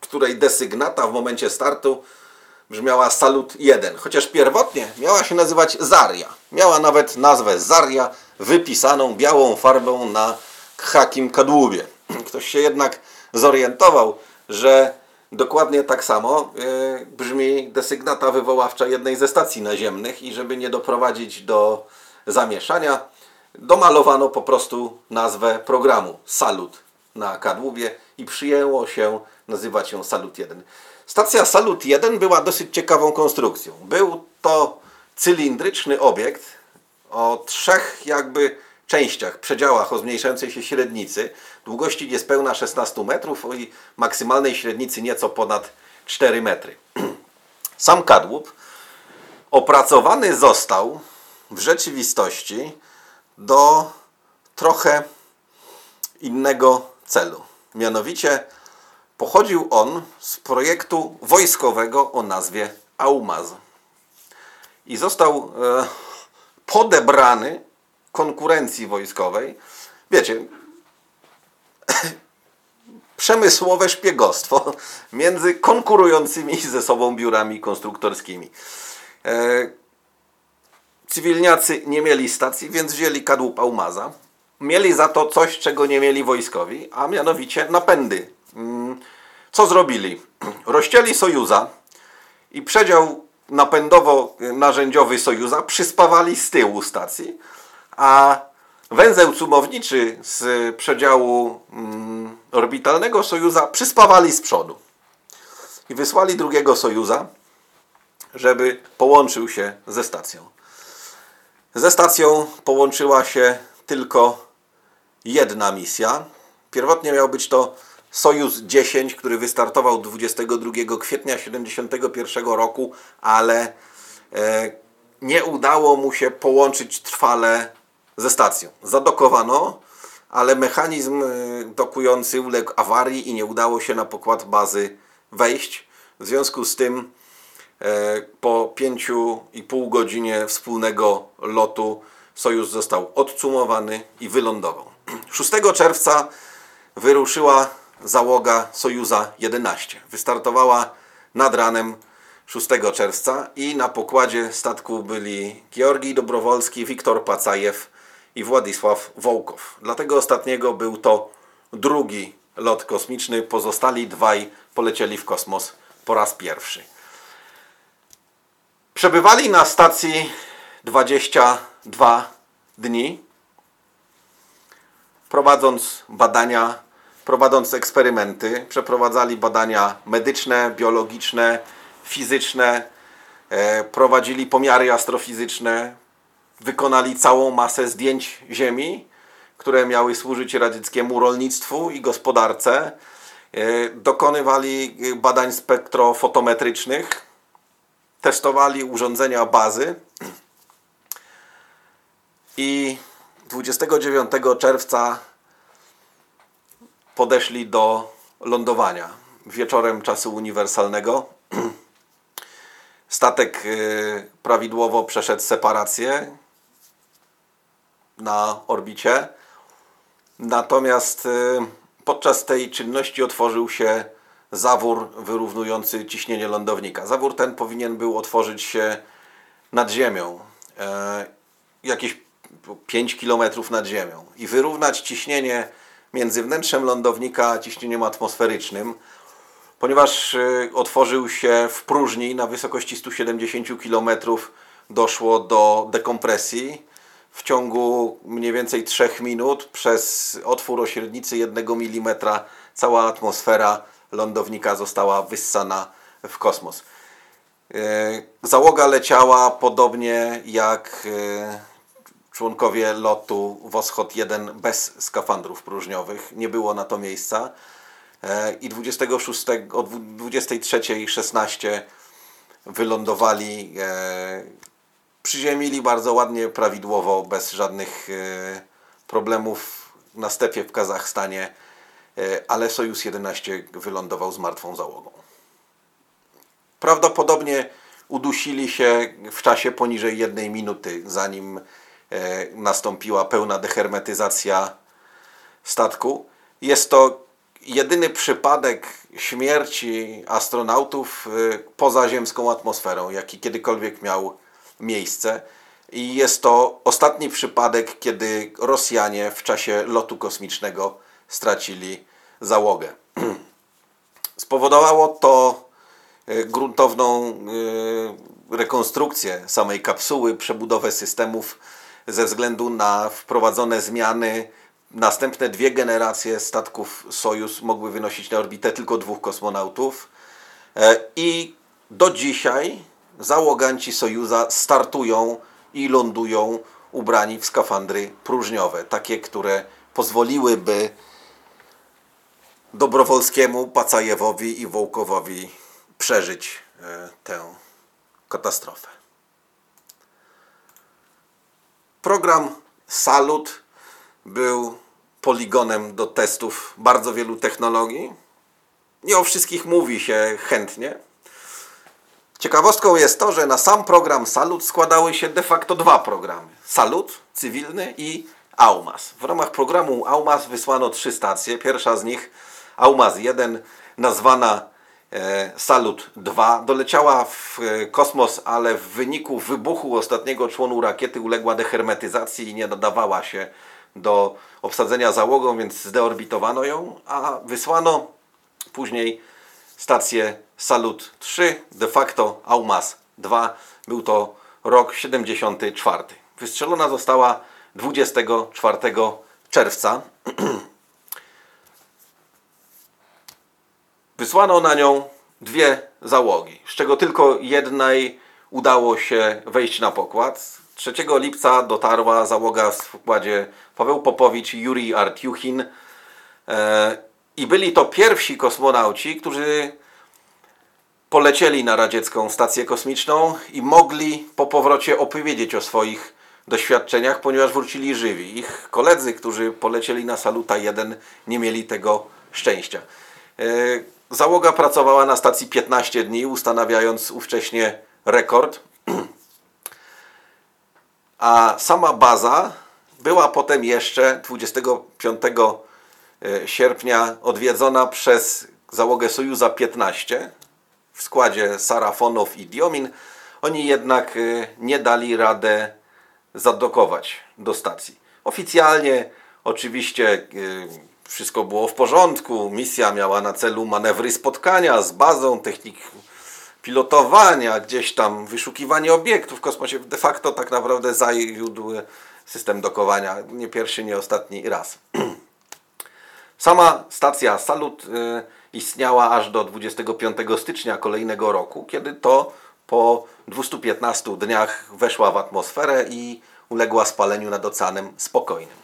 której desygnata w momencie startu brzmiała Salut 1, chociaż pierwotnie miała się nazywać Zaria. Miała nawet nazwę Zaria wypisaną białą farbą na hakim kadłubie. (clears throat) Ktoś się jednak zorientował, że dokładnie tak samo yy, brzmi desygnata wywoławcza jednej ze stacji naziemnych i żeby nie doprowadzić do zamieszania, domalowano po prostu nazwę programu Salut na kadłubie i przyjęło się nazywać ją Salut 1. Stacja Salut 1 była dosyć ciekawą konstrukcją. Był to cylindryczny obiekt o trzech jakby częściach, przedziałach o zmniejszającej się średnicy, długości niespełna 16 metrów i maksymalnej średnicy nieco ponad 4 metry. (clears throat) Sam kadłub opracowany został w rzeczywistości do trochę innego celu. Mianowicie pochodził on z projektu wojskowego o nazwie Aumaz. I został e, podebrany konkurencji wojskowej. Wiecie, przemysłowe szpiegostwo między konkurującymi ze sobą biurami konstruktorskimi. E, cywilniacy nie mieli stacji, więc wzięli kadłub Aumaza. Mieli za to coś, czego nie mieli wojskowi, a mianowicie napędy. Mm, co zrobili? (clears throat) Rozcięli Sojuza i przedział napędowo-narzędziowy Sojuza przyspawali z tyłu stacji, a węzeł cumowniczy z przedziału mm, orbitalnego Sojuza przyspawali z przodu. I wysłali drugiego Sojuza, żeby połączył się ze stacją. Ze stacją połączyła się tylko jedna misja. Pierwotnie miał być to Sojus 10, który wystartował 22 kwietnia 1971 roku, ale e, nie udało mu się połączyć trwale ze stacją. Zadokowano, ale mechanizm e, dokujący uległ awarii i nie udało się na pokład bazy wejść. W związku z tym e, po 5,5 godzinie wspólnego lotu Sojus został odcumowany i wylądował. 6 czerwca wyruszyła załoga Sojuza 11. Wystartowała nad ranem 6 czerwca i na pokładzie statku byli Georgij Dobrowolski, Wiktor Pacajew i Władysław Wołkow. Dlatego ostatniego był to drugi lot kosmiczny. Pozostali dwaj polecieli w kosmos po raz pierwszy. Przebywali na stacji 22 dni, prowadząc badania, prowadząc eksperymenty. Przeprowadzali badania medyczne, biologiczne, fizyczne, e, prowadzili pomiary astrofizyczne, wykonali całą masę zdjęć Ziemi, które miały służyć radzieckiemu rolnictwu i gospodarce. E, Dokonywali badań spektrofotometrycznych, testowali urządzenia bazy i 29 czerwca podeszli do lądowania wieczorem czasu uniwersalnego. (clears throat) Statek y, prawidłowo przeszedł separację na orbicie. Natomiast y, podczas tej czynności otworzył się zawór wyrównujący ciśnienie lądownika. Zawór ten powinien był otworzyć się nad ziemią, e, jakieś 5 km nad ziemią i wyrównać ciśnienie między wnętrzem lądownika a ciśnieniem atmosferycznym, ponieważ y, otworzył się w próżni na wysokości 170 km doszło do dekompresji. W ciągu mniej więcej 3 minut przez otwór o średnicy 1 mm cała atmosfera lądownika została wyssana w kosmos. E, Załoga leciała podobnie jak e, członkowie lotu Woschod 1 bez skafandrów próżniowych. Nie było na to miejsca. E, I 26, o 23.16 wylądowali, przyziemili bardzo ładnie, prawidłowo, bez żadnych e, problemów na stepie w Kazachstanie, e, ale Sojus 11 wylądował z martwą załogą. Prawdopodobnie udusili się w czasie poniżej jednej minuty, zanim e, nastąpiła pełna dehermetyzacja statku. Jest to jedyny przypadek śmierci astronautów poza ziemską atmosferą, jaki kiedykolwiek miał miejsce. I jest to ostatni przypadek, kiedy Rosjanie w czasie lotu kosmicznego stracili załogę. (clears throat) Spowodowało to e, gruntowną e, rekonstrukcję samej kapsuły, przebudowę systemów ze względu na wprowadzone zmiany. Następne dwie generacje statków Sojus mogły wynosić na orbitę tylko dwóch kosmonautów. E, I do dzisiaj załoganci Sojuza startują i lądują ubrani w skafandry próżniowe, takie, które pozwoliłyby Dobrowolskiemu, Pacajewowi i Wołkowowi przeżyć e, tę katastrofę. Program Salut był poligonem do testów bardzo wielu technologii. Nie o wszystkich mówi się chętnie. Ciekawostką jest to, że na sam program Salut składały się de facto dwa programy. Salut cywilny i AUMAS. W ramach programu AUMAS wysłano trzy stacje. Pierwsza z nich AUMAS 1, nazwana e, Salut 2, doleciała w e, kosmos, ale w wyniku wybuchu ostatniego członu rakiety uległa dehermetyzacji i nie nadawała się do obsadzenia załogą, więc zdeorbitowano ją, a wysłano później stację Salut 3, de facto AUMAS 2. Był to rok 74. Wystrzelona została 24 czerwca. (clears throat) Wysłano na nią dwie załogi, z czego tylko jednej udało się wejść na pokład. 3 lipca dotarła załoga w składzie Paweł Popowicz i Juri Artiuchin. I byli to pierwsi kosmonauci, którzy polecieli na radziecką stację kosmiczną i mogli po powrocie opowiedzieć o swoich doświadczeniach, ponieważ wrócili żywi. Ich koledzy, którzy polecieli na Saluta 1, nie mieli tego szczęścia. E, Załoga pracowała na stacji 15 dni, ustanawiając ówcześnie rekord. (clears throat) A sama baza była potem jeszcze 25 e, sierpnia odwiedzona przez załogę Sojuza 15 w składzie Sarafonow i Diomin. Oni jednak e, nie dali radę zadokować do stacji. Oficjalnie oczywiście e, wszystko było w porządku. Misja miała na celu manewry spotkania z bazą, technik pilotowania, gdzieś tam wyszukiwanie obiektów w kosmosie. De facto tak naprawdę zawiódł system dokowania. Nie pierwszy, nie ostatni raz. (clears throat) Sama stacja Salut y, istniała aż do 25 stycznia kolejnego roku, kiedy to po 215 dniach weszła w atmosferę i uległa spaleniu nad Oceanem Spokojnym.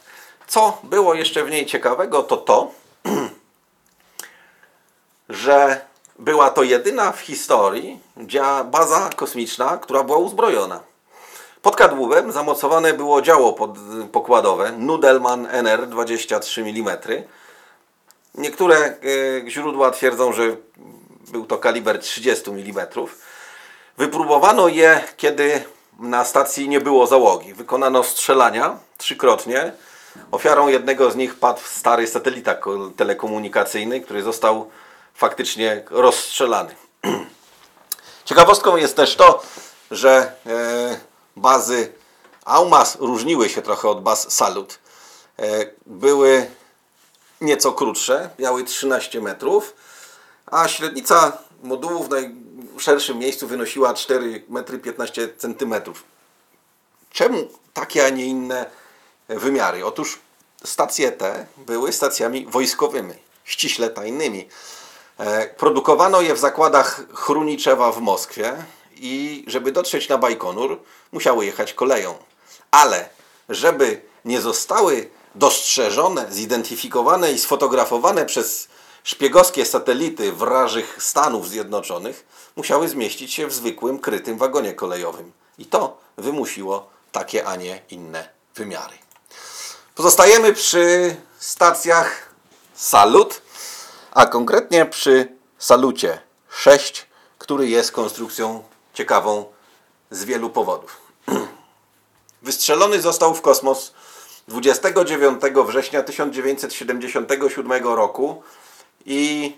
Co było jeszcze w niej ciekawego, to to, (clears throat) że była to jedyna w historii baza kosmiczna, która była uzbrojona. Pod kadłubem zamocowane było działo pokładowe Nudelman NR 23 mm. Niektóre e, źródła twierdzą, że był to kaliber 30 mm. Wypróbowano je, kiedy na stacji nie było załogi. Wykonano strzelania trzykrotnie. Ofiarą jednego z nich padł stary satelita ko- telekomunikacyjny, który został faktycznie rozstrzelany. (clears throat) Ciekawostką jest też to, że e, bazy AUMAS różniły się trochę od baz Salut. E, były nieco krótsze, miały 13 metrów, a średnica modułu w najszerszym miejscu wynosiła 4 metry 15 centymetrów. Czemu takie, a nie inne wymiary? Otóż stacje te były stacjami wojskowymi, ściśle tajnymi. E, Produkowano je w zakładach Chruniczewa w Moskwie i żeby dotrzeć na Bajkonur, musiały jechać koleją. Ale żeby nie zostały dostrzeżone, zidentyfikowane i sfotografowane przez szpiegowskie satelity wrażych Stanów Zjednoczonych, musiały zmieścić się w zwykłym, krytym wagonie kolejowym. I to wymusiło takie, a nie inne wymiary. Pozostajemy przy stacjach Salut, a konkretnie przy Salucie 6, który jest konstrukcją ciekawą z wielu powodów. (clears throat) Wystrzelony został w kosmos 29 września 1977 roku i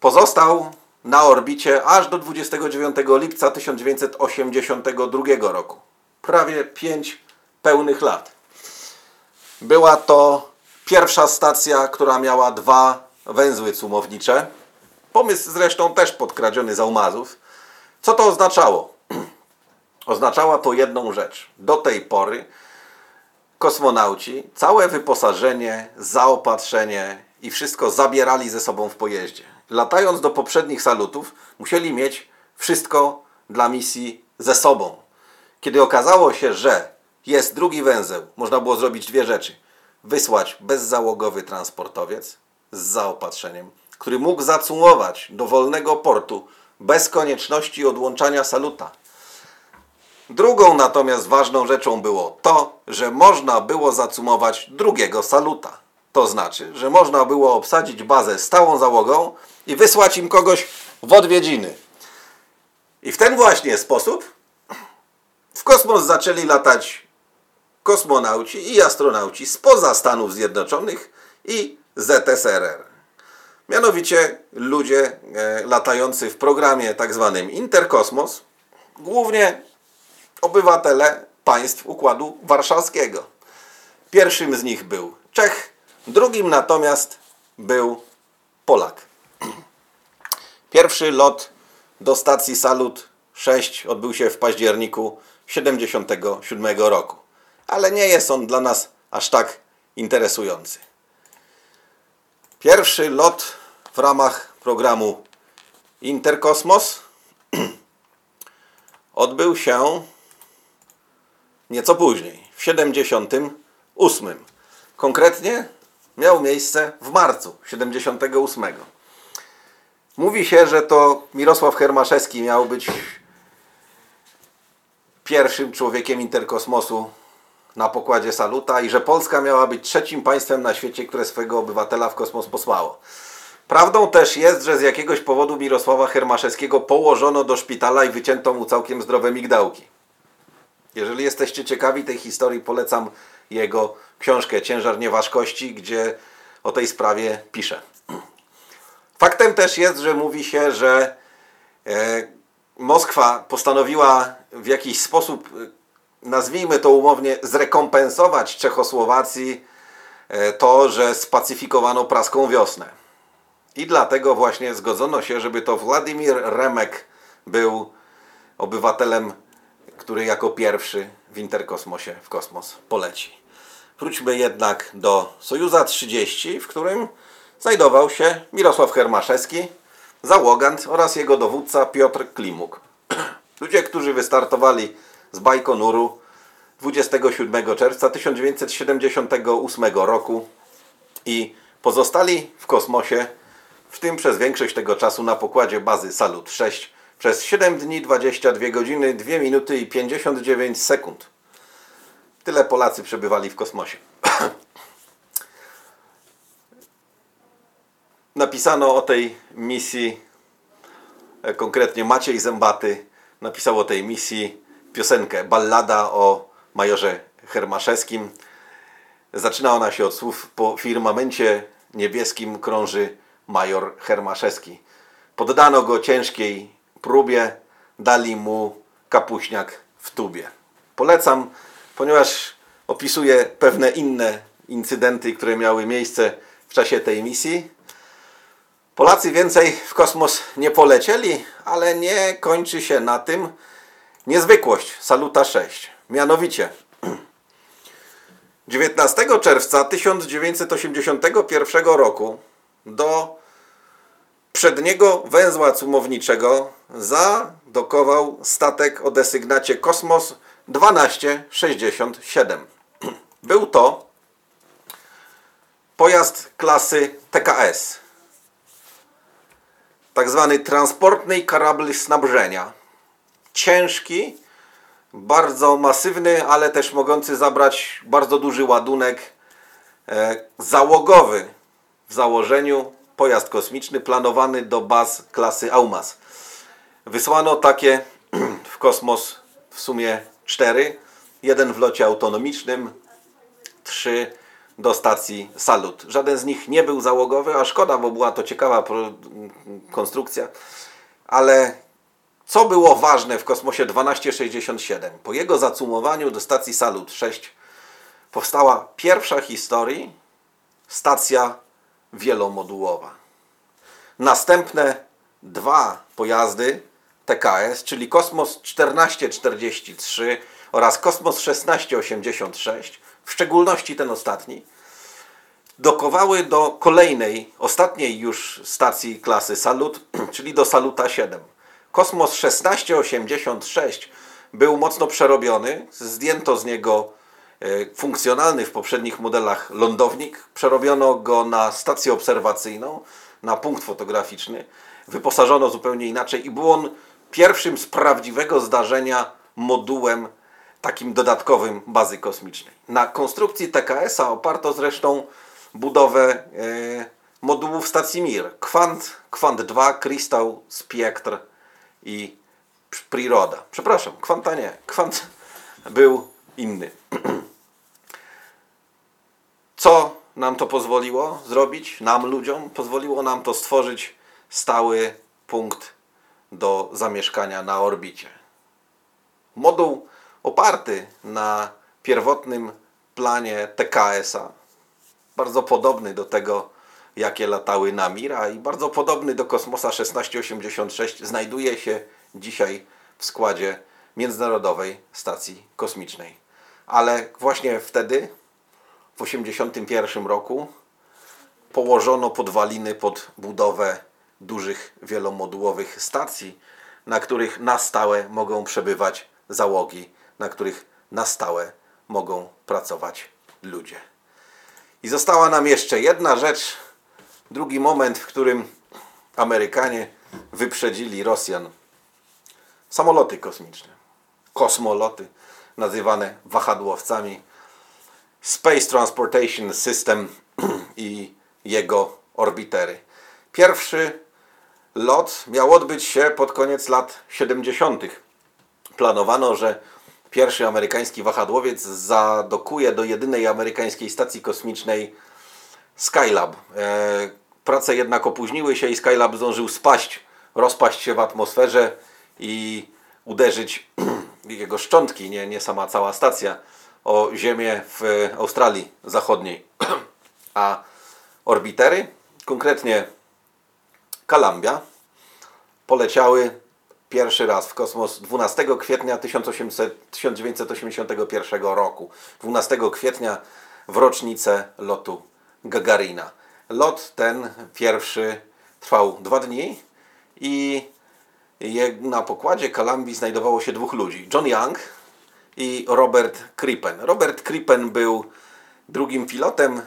pozostał na orbicie aż do 29 lipca 1982 roku. Prawie 5 pełnych lat. Była to pierwsza stacja, która miała dwa węzły cumownicze. Pomysł zresztą też podkradziony z Aumazów. Co to oznaczało? (clears throat) Oznaczało to jedną rzecz. Do tej pory kosmonauci całe wyposażenie, zaopatrzenie i wszystko zabierali ze sobą w pojeździe. Latając do poprzednich salutów, musieli mieć wszystko dla misji ze sobą. Kiedy okazało się, że jest drugi węzeł, można było zrobić dwie rzeczy. Wysłać bezzałogowy transportowiec z zaopatrzeniem, który mógł zacumować do wolnego portu bez konieczności odłączania saluta. Drugą natomiast ważną rzeczą było to, że można było zacumować drugiego saluta. To znaczy, że można było obsadzić bazę stałą załogą i wysłać im kogoś w odwiedziny. I w ten właśnie sposób w kosmos zaczęli latać kosmonauci i astronauci spoza Stanów Zjednoczonych i ZSRR. Mianowicie ludzie e, latający w programie tak zwanym Interkosmos, głównie obywatele państw Układu Warszawskiego. Pierwszym z nich był Czech, drugim natomiast był Polak. Pierwszy lot do stacji Salut 6 odbył się w październiku 1977 roku. Ale nie jest on dla nas aż tak interesujący. Pierwszy lot w ramach programu Interkosmos (clears throat) odbył się nieco później, w 78. Konkretnie miał miejsce w marcu 78. Mówi się, że to Mirosław Hermaszewski miał być pierwszym człowiekiem interkosmosu na pokładzie Saluta i że Polska miała być trzecim państwem na świecie, które swojego obywatela w kosmos posłało. Prawdą też jest, że z jakiegoś powodu Mirosława Hermaszewskiego położono do szpitala i wycięto mu całkiem zdrowe migdałki. Jeżeli jesteście ciekawi tej historii, polecam jego książkę Ciężar Nieważkości, gdzie o tej sprawie pisze. Faktem też jest, że mówi się, że e, Moskwa postanowiła w jakiś sposób, e, nazwijmy to umownie, zrekompensować Czechosłowacji e, to, że spacyfikowano praską wiosnę. I dlatego właśnie zgodzono się, żeby to Władimir Remek był obywatelem, który jako pierwszy w interkosmosie w kosmos poleci. Wróćmy jednak do Sojuza 30, w którym znajdował się Mirosław Hermaszewski, załogant oraz jego dowódca Piotr Klimuk. (clears throat) Ludzie, którzy wystartowali z Bajkonuru 27 czerwca 1978 roku i pozostali w kosmosie, w tym przez większość tego czasu na pokładzie bazy Salut 6 przez 7 dni, 22 godziny, 2 minuty i 59 sekund. Tyle Polacy przebywali w kosmosie. (clears throat) Napisano o tej misji, e, konkretnie Maciej Zębaty napisał o tej misji piosenkę Ballada o majorze Hermaszewskim. Zaczyna ona się od słów po firmamencie niebieskim krąży major Hermaszewski. Poddano go ciężkiej próbie, dali mu kapuśniak w tubie. Polecam, ponieważ opisuje pewne inne incydenty, które miały miejsce w czasie tej misji. Polacy więcej w kosmos nie polecieli, ale nie kończy się na tym niezwykłość Saluta 6. Mianowicie (clears throat) 19 czerwca 1981 roku do przedniego węzła cumowniczego zadokował statek o desygnacie Kosmos 1267. (clears throat) Był to pojazd klasy TKS, tak zwany transportny karabl snabrzenia. Ciężki, bardzo masywny, ale też mogący zabrać bardzo duży ładunek e, załogowy w założeniu pojazd kosmiczny planowany do baz klasy AUMAS. Wysłano takie (clears throat) w kosmos w sumie cztery. Jeden w locie autonomicznym, trzy do stacji Salut. Żaden z nich nie był załogowy, a szkoda, bo była to ciekawa konstrukcja. Ale co było ważne w kosmosie 1267? Po jego zacumowaniu do stacji Salut 6 powstała pierwsza historii stacja wielomodułowa. Następne dwa pojazdy TKS, czyli Kosmos 1443 oraz Kosmos 1686, w szczególności ten ostatni, dokowały do kolejnej, ostatniej już stacji klasy Salut, (clears throat) czyli do Saluta 7. Kosmos 1686 był mocno przerobiony, zdjęto z niego funkcjonalny w poprzednich modelach lądownik, przerobiono go na stację obserwacyjną, na punkt fotograficzny, wyposażono zupełnie inaczej i był on pierwszym z prawdziwego zdarzenia modułem takim dodatkowym bazy kosmicznej. Na konstrukcji TKS-a oparto zresztą budowę e, modułów stacji Mir. Kwant, Kwant 2, Krystał, Spiektr i Priroda. Przepraszam, Kwanta nie. Kwant był inny. (clears throat) Nam to pozwoliło zrobić, nam ludziom? Pozwoliło nam to stworzyć stały punkt do zamieszkania na orbicie. Moduł oparty na pierwotnym planie TKS-a, bardzo podobny do tego, jakie latały na Mira i bardzo podobny do Kosmosa 1686, znajduje się dzisiaj w składzie Międzynarodowej Stacji Kosmicznej. Ale właśnie wtedy, w 1981 roku, położono podwaliny pod budowę dużych wielomodułowych stacji, na których na stałe mogą przebywać załogi, na których na stałe mogą pracować ludzie. I została nam jeszcze jedna rzecz, drugi moment, w którym Amerykanie wyprzedzili Rosjan. Samoloty kosmiczne, kosmoloty, nazywane wahadłowcami, Space Transportation System (clears throat) i jego orbitery. Pierwszy lot miał odbyć się pod koniec lat 70. Planowano, że pierwszy amerykański wahadłowiec zadokuje do jedynej amerykańskiej stacji kosmicznej Skylab. E, prace jednak opóźniły się i Skylab zdążył spaść, rozpaść się w atmosferze i uderzyć (clears throat) jego szczątki, nie, nie sama cała stacja, o Ziemię w Australii Zachodniej. (clears throat) A orbitery, konkretnie Columbia, poleciały pierwszy raz w kosmos 12 kwietnia 1800, 1981 roku. 12 kwietnia w rocznicę lotu Gagarina. Lot ten pierwszy trwał dwa dni i na pokładzie Columbii znajdowało się dwóch ludzi. John Young i Robert Krippen. Robert Krippen był drugim pilotem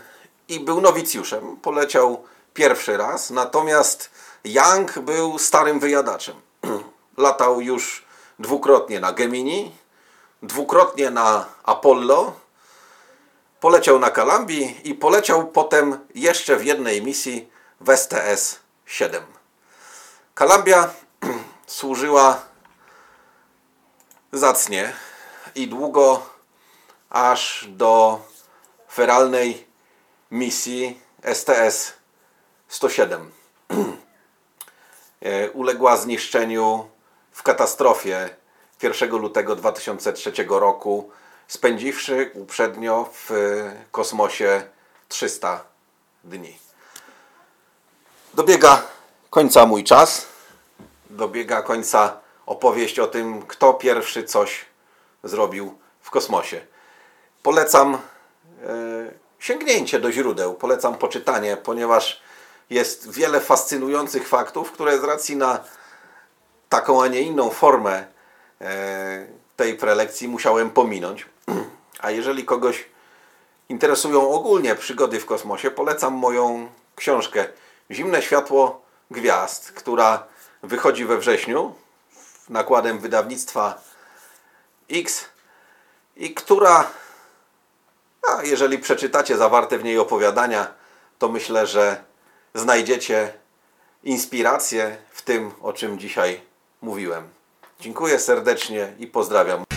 i był nowicjuszem. Poleciał pierwszy raz, natomiast Young był starym wyjadaczem. (clears throat) Latał już dwukrotnie na Gemini, dwukrotnie na Apollo, poleciał na Kalambi i poleciał potem jeszcze w jednej misji w STS-7. Kalambia (clears throat) służyła zacnie i długo aż do feralnej misji STS-107. (clears throat) E, Uległa zniszczeniu w katastrofie 1 lutego 2003 roku, spędziwszy uprzednio w kosmosie 300 dni. Dobiega końca mój czas. Dobiega końca opowieść o tym, kto pierwszy coś zrobił w kosmosie. Polecam e, sięgnięcie do źródeł, polecam poczytanie, ponieważ jest wiele fascynujących faktów, które z racji na taką, a nie inną formę e, tej prelekcji musiałem pominąć. (clears throat) A jeżeli kogoś interesują ogólnie przygody w kosmosie, polecam moją książkę Zimne światło gwiazd, która wychodzi we wrześniu nakładem wydawnictwa X i która, a jeżeli przeczytacie zawarte w niej opowiadania, to myślę, że znajdziecie inspirację w tym, o czym dzisiaj mówiłem. Dziękuję serdecznie i pozdrawiam.